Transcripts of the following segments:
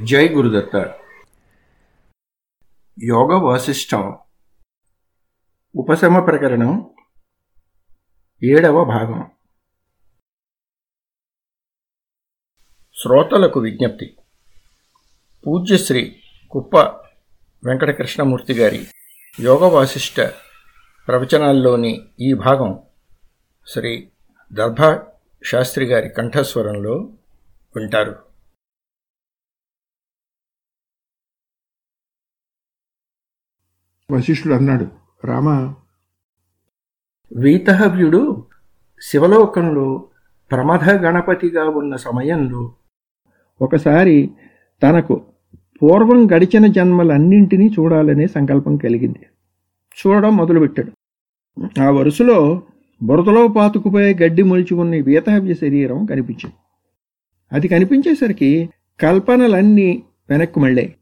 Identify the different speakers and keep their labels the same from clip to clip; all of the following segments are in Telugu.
Speaker 1: జై గురుదత్త. యోగ వాసిష్టం ఉపశమ ప్రకరణం ఏడవ భాగం. శ్రోతలకు విజ్ఞప్తి. పూజ్యశ్రీ కుప్ప వెంకటకృష్ణమూర్తి గారి యోగ వాసిష్ట ప్రవచనాల్లోని ఈ భాగం శ్రీ దర్భా శాస్త్రి గారి కంఠస్వరంలో వింటారు.
Speaker 2: వశిష్ఠుడు అన్నాడు. రామ
Speaker 1: వీతహవ్యుడు శివలోకంలో ప్రమథ గణపతిగా ఉన్న సమయంలో
Speaker 2: ఒకసారి తనకు పూర్వం గడిచిన జన్మలన్నింటినీ చూడాలనే సంకల్పం కలిగింది. చూడడం మొదలుపెట్టాడు. ఆ వరుసలో బురదలో పాతుకుపోయే గడ్డి మొలిచి ఉన్న వీతహవ్య శరీరం కనిపించింది. అది కనిపించేసరికి కల్పనలన్నీ వెనక్కు మళ్ళాయి.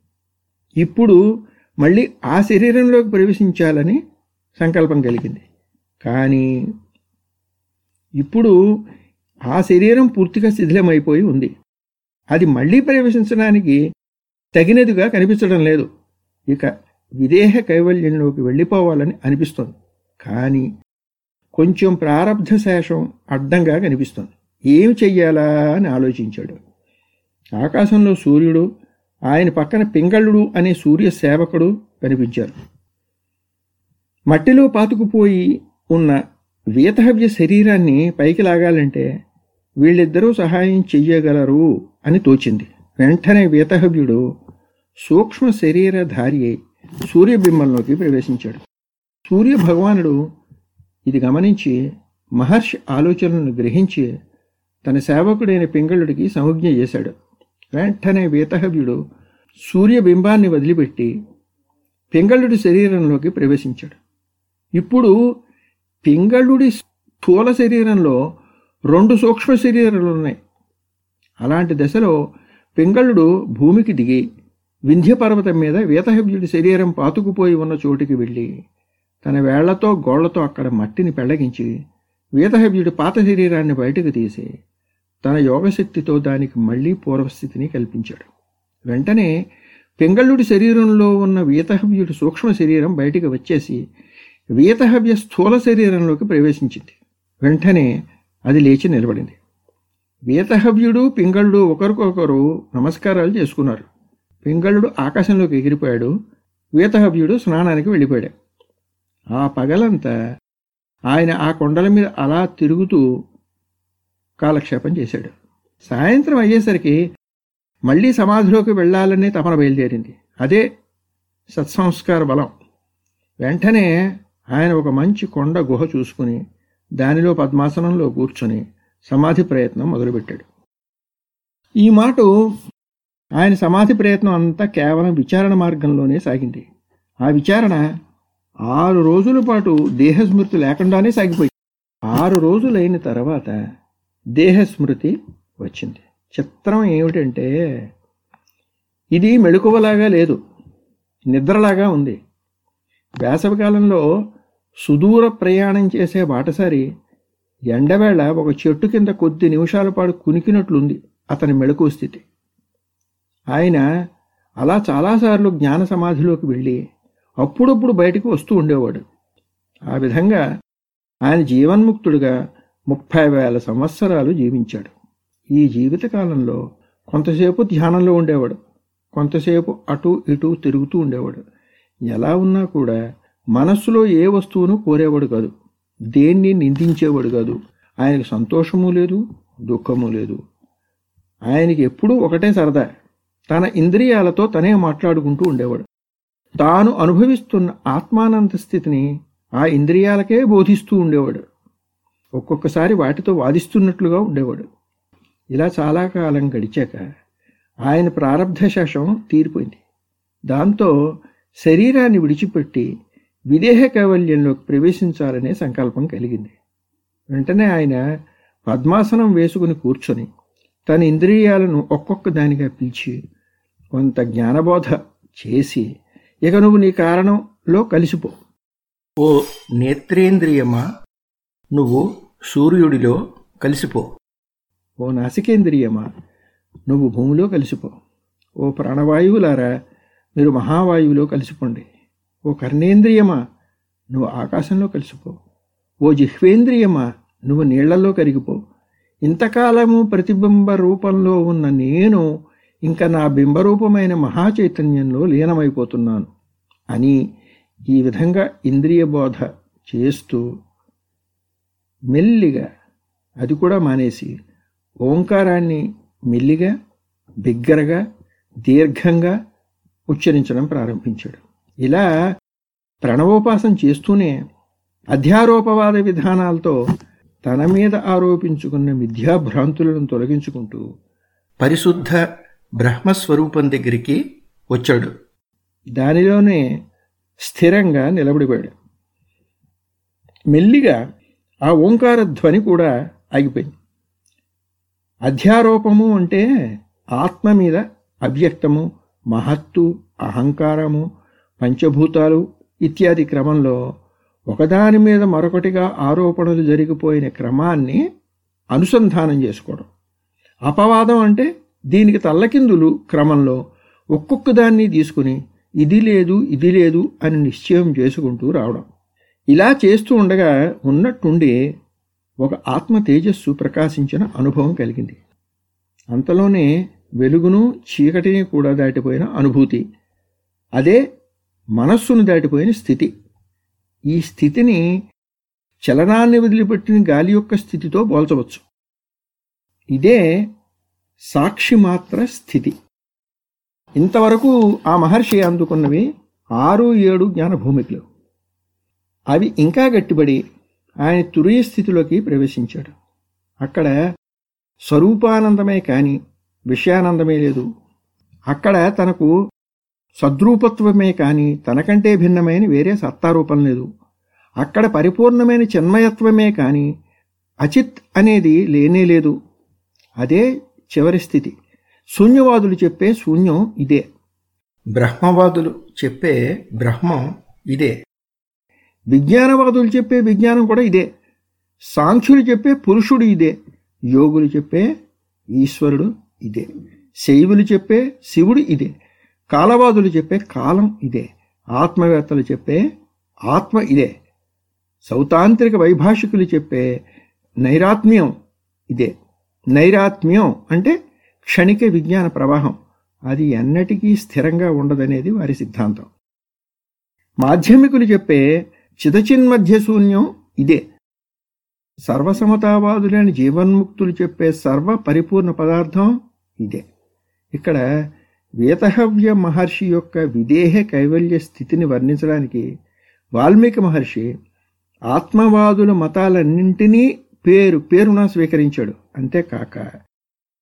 Speaker 2: ఇప్పుడు మళ్ళీ ఆ శరీరంలోకి ప్రవేశించాలని సంకల్పం కలిగింది. కానీ ఇప్పుడు ఆ శరీరం పూర్తిగా శిథిలమైపోయి ఉంది. అది మళ్ళీ ప్రవేశించడానికి తగినదిగా కనిపించడం లేదు. ఇక విదేహ కైవల్యంలోకి వెళ్ళిపోవాలని అనిపిస్తోంది. కానీ కొంచెం ప్రారంధ శేషం అడ్డంగా కనిపిస్తోంది. ఏం చెయ్యాలా అని ఆలోచించాడు. ఆకాశంలో సూర్యుడు ఆయన పక్కన పింగళుడు అనే సూర్య సేవకుడు కనిపించారు మట్టిలో పాతుకుపోయి ఉన్న వీతహవ్య శరీరాన్ని పైకి లాగాలంటే వీళ్ళిద్దరూ సహాయం చెయ్యగలరు అని తోచింది. వెంటనే వీతహవ్యుడు సూక్ష్మ శరీరధారి అయి సూర్యబింబంలోకి ప్రవేశించాడు. సూర్య భగవానుడు ఇది గమనించి మహర్షి ఆలోచనలను గ్రహించి తన సేవకుడైన పింగళుడికి సంజ్ఞ చేశాడు. వెంటనే వీతహవ్యుడు సూర్యబింబాన్ని వదిలిపెట్టి పింగళుడి శరీరంలోకి ప్రవేశించాడు. ఇప్పుడు పింగళుడి స్థూల శరీరంలో రెండు సూక్ష్మ శరీరాలు ఉన్నాయి. అలాంటి దశలో పింగళుడు భూమికి దిగి వింధ్య పర్వతం మీద వీతహవ్యుడి శరీరం పాతుకుపోయి ఉన్న చోటికి వెళ్ళి తన వేళ్ళతో గోళ్ళతో అక్కడ మట్టిని పెళ్ళగించి వీతహవ్యుడి పాత శరీరాన్ని బయటకు తీసి తన యోగశక్తితో దానికి మళ్ళీ పూర్వస్థితిని కల్పించాడు. వెంటనే పింగళుడి శరీరంలో ఉన్న వీతహవ్యుడి సూక్ష్మ శరీరం బయటికి వచ్చేసి వీతహవ్య స్థూల శరీరంలోకి ప్రవేశించింది. వెంటనే అది లేచి నిలబడింది. వీతహవ్యుడు పింగళుడు ఒకరికొకరు నమస్కారాలు చేసుకున్నారు. పింగళుడు ఆకాశంలోకి ఎగిరిపోయాడు. వీతహవ్యుడు స్నానానికి వెళ్ళిపోయాడు. ఆ పగలంతా ఆయన ఆ కొండల మీద అలా తిరుగుతూ కాలక్షేపం చేశాడు. సాయంత్రం అయ్యేసరికి మళ్ళీ సమాధిలోకి వెళ్ళాలనే తపన బయలుదేరింది. అదే సత్సంస్కార బలం. వెంటనే ఆయన ఒక మంచి కొండ గుహ చూసుకుని దానిలో పద్మాసనంలో కూర్చుని సమాధి ప్రయత్నం మొదలుపెట్టాడు. ఈ మాట ఆయన సమాధి ప్రయత్నం అంతా కేవలం విచారణ మార్గంలోనే సాగింది. ఆ విచారణ ఆరు రోజుల పాటు దేహస్మృతి లేకుండానే సాగిపోయింది. ఆరు రోజులైన తర్వాత దేహస్మృతి వచ్చింది. చిత్రం ఏమిటంటే ఇది మెళుకువలాగా లేదు నిద్రలాగా ఉంది. వేసవికాలంలో సుదూర ప్రయాణం చేసే బాటసారి ఎండవేళ ఒక చెట్టు కింద కొద్ది నిమిషాల పాటు కునికినట్లుంది అతని మెళుకు స్థితి. ఆయన అలా చాలాసార్లు జ్ఞాన సమాధిలోకి వెళ్ళి అప్పుడప్పుడు బయటకు వస్తూ ఉండేవాడు. ఆ విధంగా ఆయన జీవన్ముక్తుడుగా ముప్పై వేల సంవత్సరాలు జీవించాడు. ఈ జీవితకాలంలో కొంతసేపు ధ్యానంలో ఉండేవాడు. కొంతసేపు అటు ఇటు తిరుగుతూ ఉండేవాడు. ఎలా ఉన్నా కూడా మనస్సులో ఏ వస్తువును కోరేవాడు కాదు. దేన్ని నిందించేవాడు కాదు. ఆయనకు సంతోషము లేదు దుఃఖము లేదు. ఆయనకి ఎప్పుడూ ఒకటే సరదా. తన ఇంద్రియాలతో తనే మాట్లాడుకుంటూ ఉండేవాడు. తాను అనుభవిస్తున్న ఆత్మానంద స్థితిని ఆ ఇంద్రియాలకే బోధిస్తూ ఉండేవాడు. ఒక్కొక్కసారి వాటితో వాదిస్తున్నట్లుగా ఉండేవాడు. ఇలా చాలా కాలం గడిచాక ఆయన ప్రారంధ శేషం తీరిపోయింది. దాంతో శరీరాన్ని విడిచిపెట్టి విదేహ కైవల్యంలోకి ప్రవేశించాలనే సంకల్పం కలిగింది. వెంటనే ఆయన పద్మాసనం వేసుకుని కూర్చొని తన ఇంద్రియాలను ఒక్కొక్క దానిగా పిలిచి కొంత జ్ఞానబోధ చేసి ఇక నువ్వు నీ కారణంలో కలిసిపో.
Speaker 1: ఓ నేత్రేంద్రియమా? నువ్వు సూర్యుడిలో కలిసిపో.
Speaker 2: ఓ నాసికేంద్రియమా నువ్వు భూమిలో కలిసిపో. ఓ ప్రాణవాయువులారా మీరు మహావాయువులో కలిసిపోండి. ఓ కర్ణేంద్రియమా నువ్వు ఆకాశంలో కలిసిపో. ఓ జిహ్వేంద్రియమా నువ్వు నీళ్ళలో కరిగిపో. ఇంతకాలము ప్రతిబింబ రూపంలో ఉన్న నేను ఇంకా నా బింబరూపమైన మహాచైతన్యంలో లీనమైపోతున్నాను. అని ఈ విధంగా ఇంద్రియ బోధ చేస్తూ మెల్లిగా అది కూడా మానేసి ఓంకారాన్ని మెల్లిగా బిగ్గరగా దీర్ఘంగా ఉచ్చరించడం ప్రారంభించాడు. ఇలా ప్రణవోపాసన చేస్తూనే అధ్యారోపవాద విధానాలతో తన మీద ఆరోపించుకున్న మిథ్యాభ్రాంతులను తొలగించుకుంటూ
Speaker 3: పరిశుద్ధ బ్రహ్మస్వరూపం దగ్గరికి వచ్చాడు.
Speaker 2: దానిలోనే స్థిరంగా నిలబడిపోయాడు. మెల్లిగా ఆ ఓంకార ధ్వని కూడా ఆగిపోయింది. అధ్యారోపము అంటే ఆత్మ మీద అవ్యక్తము మహత్తు అహంకారము పంచభూతాలు ఇత్యాది క్రమంలో ఒకదాని మీద మరొకటిగా ఆరోపణలు జరిగిపోయిన క్రమాన్ని అనుసంధానం చేసుకోవడం. అపవాదం అంటే దీనికి తల్లకిందులు క్రమంలో ఒక్కొక్క దాన్ని తీసుకుని ఇది లేదు ఇది లేదు అని నిశ్చయం చేసుకుంటూ రావడం. ఇలా చేస్తూ ఉండగా ఉన్నట్టుండి ఒక ఆత్మ తేజస్సు ప్రకాశించిన అనుభవం కలిగింది. అంతలోనే వెలుగును చీకటిని కూడా దాటిపోయిన అనుభూతి. అదే మనస్సును దాటిపోయిన స్థితి. ఈ స్థితిని చలనాన్ని వదిలిపెట్టిన గాలి యొక్క స్థితితో పోల్చవచ్చు. ఇదే సాక్షి మాత్ర స్థితి. ఇంతవరకు ఆ మహర్షి అందుకున్నవి ఆరు ఏడు జ్ఞానభూమికలు. అవి ఇంకా గట్టిపడి ఆయన తురియ స్థితిలోకి ప్రవేశించాడు. అక్కడ స్వరూపానందమే కాని విషయానందమే లేదు. అక్కడ తనకు సద్రూపత్వమే కాని తనకంటే భిన్నమైన వేరే సత్తారూపం లేదు. అక్కడ పరిపూర్ణమైన చిన్మయత్వమే కాని అచిత్ అనేది లేనే లేదు. అదే చివరి స్థితి. శూన్యవాదులు చెప్పే శూన్యం ఇదే.
Speaker 3: బ్రహ్మవాదులు చెప్పే బ్రహ్మం ఇదే.
Speaker 2: విజ్ఞానవాదులు చెప్పే విజ్ఞానం కూడా ఇదే. సాంఖ్యులు చెప్పే పురుషుడు ఇదే. యోగులు చెప్పే ఈశ్వరుడు ఇదే. శైవులు చెప్పే శివుడు ఇదే. కాలవాదులు చెప్పే కాలం ఇదే. ఆత్మవేత్తలు చెప్పే ఆత్మ ఇదే. సౌతాంత్రిక వైభాషికులు చెప్పే నైరాత్మ్యం ఇదే. నైరాత్మ్యం అంటే క్షణిక విజ్ఞాన ప్రవాహం. అది ఎన్నటికీ స్థిరంగా ఉండదనేది వారి సిద్ధాంతం. మాధ్యమికులు చెప్పే చిదచిన్మధ్య శూన్యం ఇదే. సర్వసమతావాదులైన జీవన్ముక్తులు చెప్పే సర్వ పరిపూర్ణ పదార్థం ఇదే. ఇక్కడ వేతహవ్య మహర్షి యొక్క విదేహ కైవల్య స్థితిని వర్ణించడానికి వాల్మీకి మహర్షి ఆత్మవాదుల మతాలన్నింటినీ పేరు పేరున స్వీకరించాడు. అంతేకాక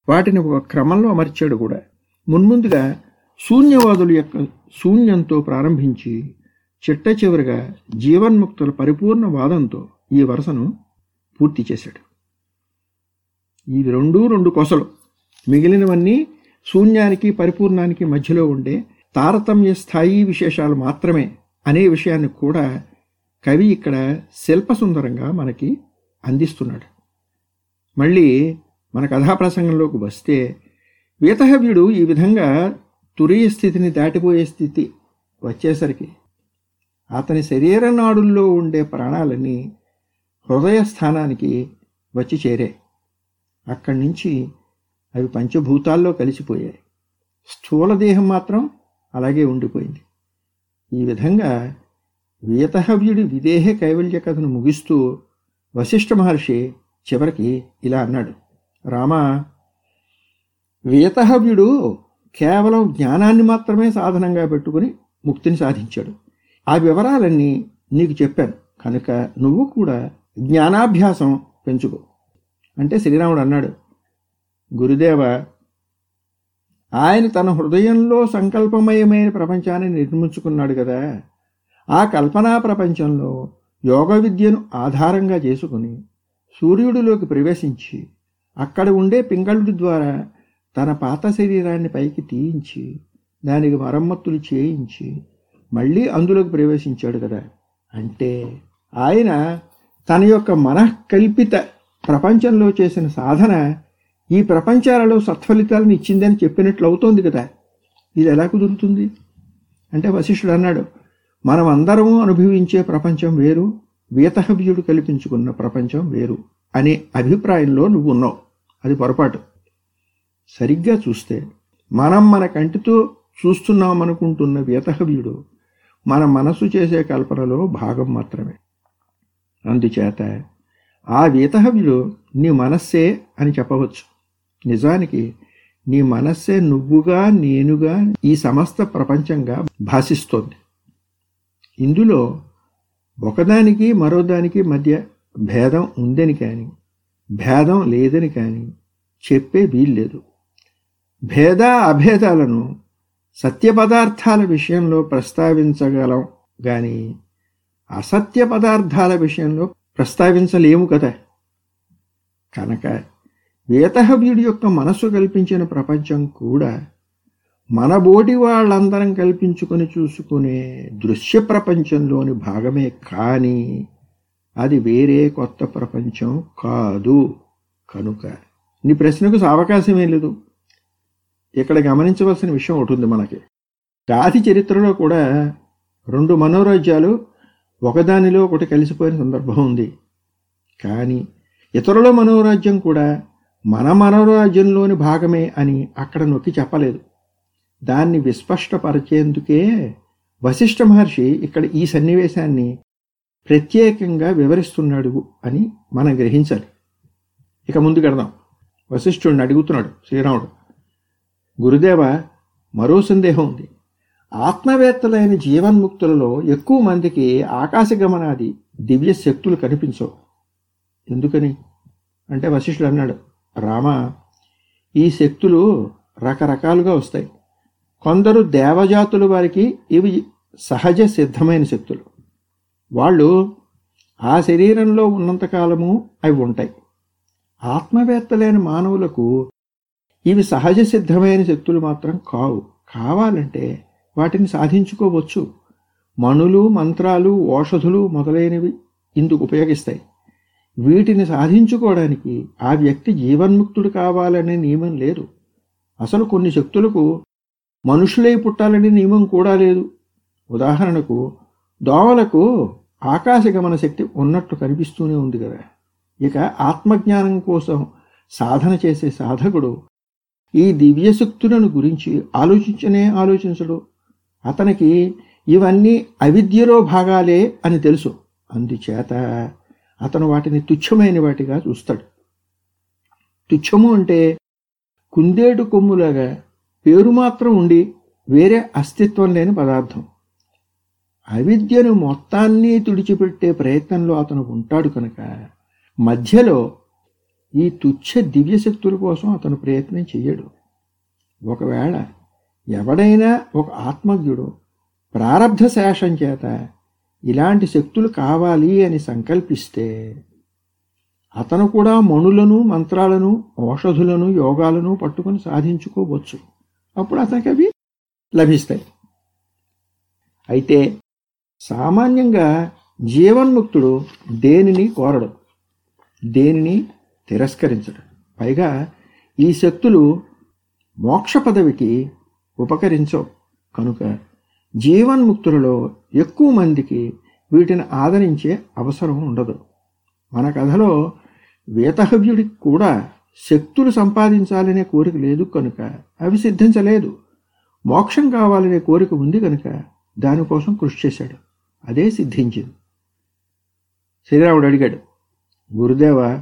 Speaker 2: వాటిని ఒక క్రమంలో అమర్చాడు కూడా. మున్ముందుగా శూన్యవాదుల యొక్క శూన్యంతో ప్రారంభించి చిట్ట చివరిగా జీవన్ముక్తుల పరిపూర్ణ వాదంతో ఈ వరుసను పూర్తి చేశాడు. ఇవి రెండూ రెండు కొసలు. మిగిలినవన్నీ శూన్యానికి పరిపూర్ణానికి మధ్యలో ఉండే తారతమ్య స్థాయి విశేషాలు మాత్రమే అనే విషయాన్ని కూడా కవి ఇక్కడ శిల్పసుందరంగా మనకి అందిస్తున్నాడు. మళ్ళీ మన కథాప్రసంగంలోకి వస్తే వీతహవ్యుడు ఈ విధంగా తురీయ స్థితిని దాటిపోయే స్థితి వచ్చేసరికి అతని శరీర నాడుల్లో ఉండే ప్రాణాలన్నీ హృదయ స్థానానికి వచ్చి చేరాయి. అక్కడి నుంచి అవి పంచభూతాల్లో కలిసిపోయాయి. స్థూల దేహం మాత్రం అలాగే ఉండిపోయింది. ఈ విధంగా వీతహవ్యుడి విదేహ కైవల్య కథను ముగిస్తూ వశిష్ఠ మహర్షి చివరికి ఇలా అన్నాడు. రామా వీతహవ్యుడు కేవలం జ్ఞానాన్ని మాత్రమే సాధనంగా పెట్టుకుని ముక్తిని సాధించాడు. ఆ వివరాలన్నీ నీకు చెప్పాను. కనుక నువ్వు కూడా జ్ఞానాభ్యాసం పెంచుకో. అంటే శ్రీరాముడు అన్నాడు గురుదేవ ఆయన తన హృదయంలో సంకల్పమయమైన ప్రపంచాన్ని నిర్మించుకున్నాడు కదా. ఆ కల్పనా ప్రపంచంలో యోగ విద్యను ఆధారంగా చేసుకుని సూర్యుడిలోకి ప్రవేశించి అక్కడ ఉండే పింగళుడి ద్వారా తన పాత శరీరాన్ని పైకి తీయించి దానికి మరమ్మత్తులు చేయించి మళ్ళీ అందులోకి ప్రవేశించాడు కదా. అంటే ఆయన తన యొక్క మనఃకల్పిత ప్రపంచంలో చేసిన సాధన ఈ ప్రపంచాలలో సత్ఫలితాలను ఇచ్చిందని చెప్పినట్లు అవుతోంది కదా. ఇది ఎలా కుదురుతుంది? అంటే వశిష్ఠుడు అన్నాడు మనం అందరము అనుభవించే ప్రపంచం వేరు వీతహవ్యుడు కల్పించుకున్న ప్రపంచం వేరు అనే అభిప్రాయంలో నువ్వు ఉన్నావు. అది పొరపాటు. సరిగ్గా చూస్తే మనం మన కంటితో చూస్తున్నామనుకుంటున్న వీతహవ్యుడు మన మనసు చేసే కల్పనలో భాగం మాత్రమే. అందుచేత ఆ వీతహవ్యుడు నీ మనస్సే అని చెప్పవచ్చు. నిజానికి నీ మనస్సే నువ్వుగా నేనుగా ఈ సమస్త ప్రపంచంగా భాషిస్తోంది ఇందులో ఒకదానికి మరోదానికి మధ్య భేదం ఉందని కానీ భేదం లేదని కానీ చెప్పే వీల్లేదు. భేద అభేదాలను సత్య పదార్థాల విషయంలో ప్రస్తావించగలం కానీ అసత్య పదార్థాల విషయంలో ప్రస్తావించలేము కదా. కనుక వేతహవ్యుడి యొక్క మనస్సు కల్పించిన ప్రపంచం కూడా మన బోటి వాళ్ళందరం కల్పించుకొని చూసుకునే దృశ్య ప్రపంచంలోని భాగమే కానీ అది వేరే కొత్త ప్రపంచం కాదు. కనుక నీ ప్రశ్నకు అవకాశమే లేదు. ఇక్కడ గమనించవలసిన విషయం ఒకటి ఉంది మనకి. కాశీ చరిత్రలో కూడా రెండు మనోరాజ్యాలు ఒకదానిలో ఒకటి కలిసిపోయిన సందర్భం ఉంది. కానీ ఇతరుల మనోరాజ్యం కూడా మన మనోరాజ్యంలోని భాగమే అని అక్కడ నొక్కి చెప్పలేదు. దాన్ని విస్పష్టపరిచేందుకే వశిష్ఠ మహర్షి ఇక్కడ ఈ సన్నివేశాన్ని ప్రత్యేకంగా వివరిస్తున్నాడు అని మనం గ్రహించాలి. ఇక ముందు కడదాం వశిష్ఠుడిని అడుగుతున్నాడు శ్రీరాముడు. గురుదేవ మరో సందేహం ఉంది. ఆత్మవేత్తలైన జీవన్ముక్తులలో ఎక్కువ మందికి ఆకాశగమనాది దివ్య శక్తులు కనిపించవు. ఎందుకని? అంటే వశిష్ఠుడు అన్నాడు రామ ఈ శక్తులు రకరకాలుగా వస్తాయి. కొందరు దేవజాతుల వారికి ఇవి సహజ సిద్ధమైన శక్తులు. వాళ్ళు ఆ శరీరంలో ఉన్నంతకాలము అవి ఉంటాయి. ఆత్మవేత్తలైన మానవులకు ఇవి సహజ సిద్ధమైన శక్తులు మాత్రం కావు. కావాలంటే వాటిని సాధించుకోవచ్చు. మణులు మంత్రాలు ఓషధులు మొదలైనవి ఇందుకు ఉపయోగిస్తాయి. వీటిని సాధించుకోవడానికి ఆ వ్యక్తి జీవన్ముక్తుడు కావాలనే నియమం లేదు. అసలు కొన్ని శక్తులకు మనుషులై పుట్టాలనే నియమం కూడా లేదు. ఉదాహరణకు దోవలకు ఆకాశగమన శక్తి ఉన్నట్టు కనిపిస్తూనే ఉంది కదా. ఇక ఆత్మజ్ఞానం కోసం సాధన చేసే సాధకుడు ఈ దివ్యశక్తులను గురించి ఆలోచించనే ఆలోచించడు. అతనికి ఇవన్నీ అవిద్యలో భాగాలే అని తెలుసు. అందుచేత అతను వాటిని తుచ్చమైన వాటిగా చూస్తాడు. తుచ్చము అంటే కుందేడు కొమ్ములాగా పేరు మాత్రం ఉండి వేరే అస్తిత్వం లేని పదార్థం. అవిద్యను మొత్తాన్ని తుడిచిపెట్టే ప్రయత్నంలో అతను ఉంటాడు కనుక మధ్యలో ఈ తుచ్చ దివ్యశక్తుల కోసం అతను ప్రయత్నం చెయ్యడు. ఒకవేళ ఎవడైనా ఒక ఆత్మజ్ఞుడు ప్రారంధ శేషం చేత ఇలాంటి శక్తులు కావాలి అని సంకల్పిస్తే అతను కూడా మణులను మంత్రాలను ఔషధులను యోగాలను పట్టుకొని సాధించుకోవచ్చు. అప్పుడు అతనికి అవి లభిస్తాయి. అయితే సామాన్యంగా జీవన్ముక్తుడు దేనిని కోరడు? దేనిని తిరస్కరించడు. పైగా ఈ శక్తులు మోక్ష పదవికి ఉపకరించవు. కనుక జీవన్ముక్తులలో ఎక్కువ మందికి వీటిని ఆదరించే అవసరం ఉండదు. మన కథలో వేతహవ్యుడికి కూడా శక్తులు సంపాదించాలనే కోరిక లేదు కనుక అవి సిద్ధించలేదు. మోక్షం కావాలనే కోరిక ఉంది కనుక దానికోసం కృషి చేశాడు. అదే సిద్ధించింది. శ్రీరాముడు అడిగాడు గురుదేవ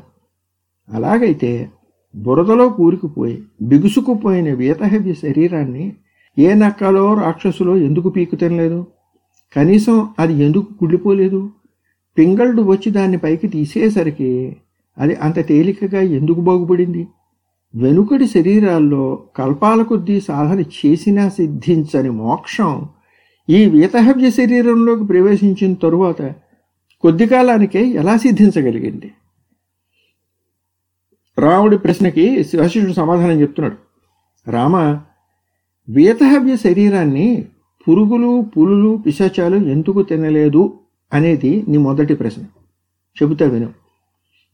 Speaker 2: అలాగైతే బురదలో కూరుకుపోయి బిగుసుకుపోయిన వీతహవ్య శరీరాన్ని ఏ నక్కలో రాక్షసులో ఎందుకు పీకు తినలేదు కనీసం అది ఎందుకు కుళ్ళిపోలేదు? పింగళుడు వచ్చి దాన్ని పైకి తీసేసరికి అది అంత తేలికగా ఎందుకు బాగుపడింది? వెనుకడి శరీరాల్లో కల్పాల కొద్దీ సాధన చేసినా సిద్ధించని మోక్షం ఈ వీతహవ్య శరీరంలోకి ప్రవేశించిన తరువాత కొద్ది కాలానికే ఎలా సిద్ధించగలిగింది? రాముడి ప్రశ్నకి శివశిష్యుడు సమాధానం చెప్తున్నాడు. రామ వీతహవ్య శరీరాన్ని పురుగులు పులులు పిశాచాలు ఎందుకు తినలేదు అనేది నీ మొదటి ప్రశ్న. చెబుతా విను.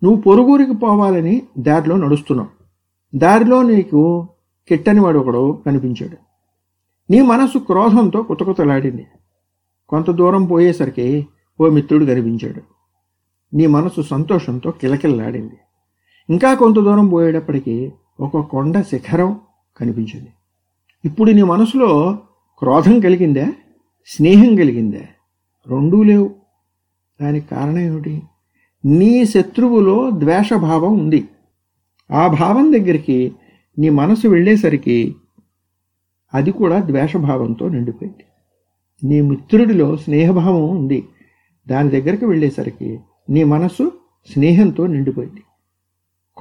Speaker 2: నువ్వు పొరుగురికి పోవాలని దారిలో నడుస్తున్నావు. దారిలో నీకు కిట్టనివాడు ఒకడు కనిపించాడు. నీ మనసు క్రోధంతో కుతకుతలాడింది. కొంత దూరం పోయేసరికి ఓ మిత్రుడు కనిపించాడు. నీ మనసు సంతోషంతో కిలకిల్లాడింది. ఇంకా కొంత దూరం పోయేటప్పటికీ ఒక కొండ శిఖరం కనిపించింది. ఇప్పుడు నీ మనసులో క్రోధం కలిగిందా స్నేహం కలిగిందా రెండూ లేవు. దానికి కారణం ఏమిటి? నీ శత్రువులో ద్వేషభావం ఉంది. ఆ భావం దగ్గరికి నీ మనసు వెళ్ళేసరికి అది కూడా ద్వేషభావంతో నిండిపోయింది. నీ మిత్రుడిలో స్నేహభావం ఉంది. దాని దగ్గరికి వెళ్ళేసరికి నీ మనసు స్నేహంతో నిండిపోయింది.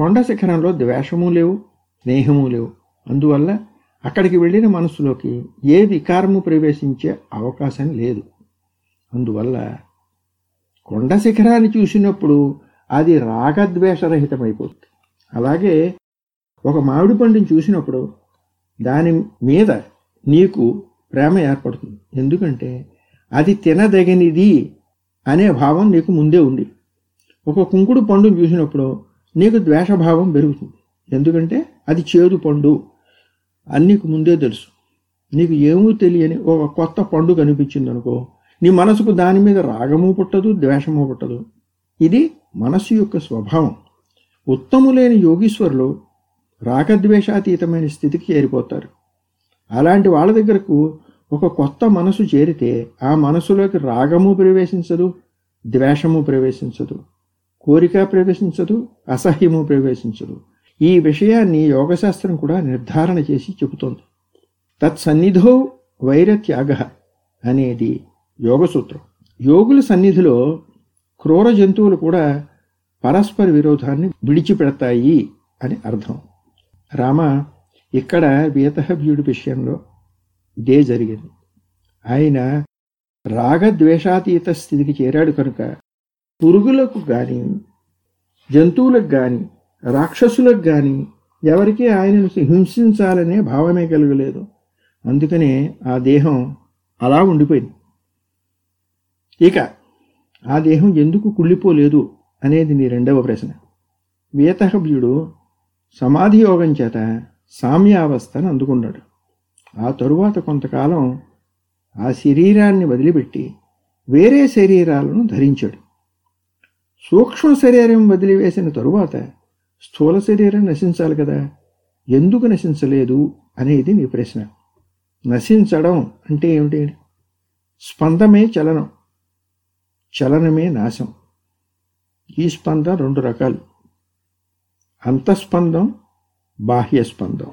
Speaker 2: కొండ శిఖరంలో ద్వేషము లేవు స్నేహము లేవు. అందువల్ల అక్కడికి వెళ్ళిన మనసులోకి ఏ వికారము ప్రవేశించే అవకాశం లేదు. అందువల్ల కొండ శిఖరాన్ని చూసినప్పుడు అది రాగద్వేషరహితమైపోతుంది. అలాగే ఒక మామిడి పండుని చూసినప్పుడు దాని మీద నీకు ప్రేమ ఏర్పడుతుంది. ఎందుకంటే అది తినదగినది అనే భావం నీకు ముందే ఉంది. ఒక కుంకుడు పండును చూసినప్పుడు నీకు ద్వేషభావం పెరుగుతుంది. ఎందుకంటే అది చేదు పండు. అని నీకు ముందే తెలుసు. నీకు ఏమూ తెలియని ఒక కొత్త పండు కనిపించింది అనుకో నీ మనసుకు దాని మీద రాగము పుట్టదు ద్వేషము పుట్టదు. ఇది మనస్సు యొక్క స్వభావం. ఉత్తములైన యోగీశ్వరులు రాగద్వేషాతీతమైన స్థితికి చేరిపోతారు. అలాంటి వాళ్ళ దగ్గరకు ఒక కొత్త మనసు చేరితే ఆ మనసులోకి రాగము ప్రవేశించదు ద్వేషము ప్రవేశించదు. కోరిక ప్రవేశించదు అసహ్యము ప్రవేశించదు. ఈ విషయాన్ని యోగశాస్త్రం కూడా నిర్ధారణ చేసి చెబుతోంది. తత్సన్నిధో వైరత్యాగ అనేది యోగసూత్రం. యోగుల సన్నిధిలో క్రూర జంతువులు కూడా పరస్పర విరోధాన్ని విడిచిపెడతాయి అని అర్థం. రామ ఇక్కడ వీతహవ్యుడి విషయంలో ఇదే జరిగింది. ఆయన రాగద్వేషాతీత స్థితికి చేరాడు కనుక పురుగులకు కానీ జంతువులకు కానీ రాక్షసులకు కానీ ఎవరికి ఆయనను హింసించాలనే భావమే కలగలేదు. అందుకనే ఆ దేహం అలా ఉండిపోయింది. ఇక ఆ దేహం ఎందుకు కుళ్ళిపోలేదు అనేది నీ రెండవ ప్రశ్న. వేతహభ్యుడు సమాధి యోగం చేత సామ్యావస్థను అందుకున్నాడు. ఆ తరువాత కొంతకాలం ఆ శరీరాన్ని వదిలిపెట్టి వేరే శరీరాలను ధరించాడు. సూక్ష్మ శరీరం వదిలివేసిన తరువాత స్థూల శరీరం నశించాలి కదా. ఎందుకు నశించలేదు అనేది నీ ప్రశ్న. నశించడం అంటే ఏమిటి? స్పందమే చలనం. చలనమే నాశం. ఈ స్పందం రెండు రకాలు. అంతఃస్పందం బాహ్య స్పందం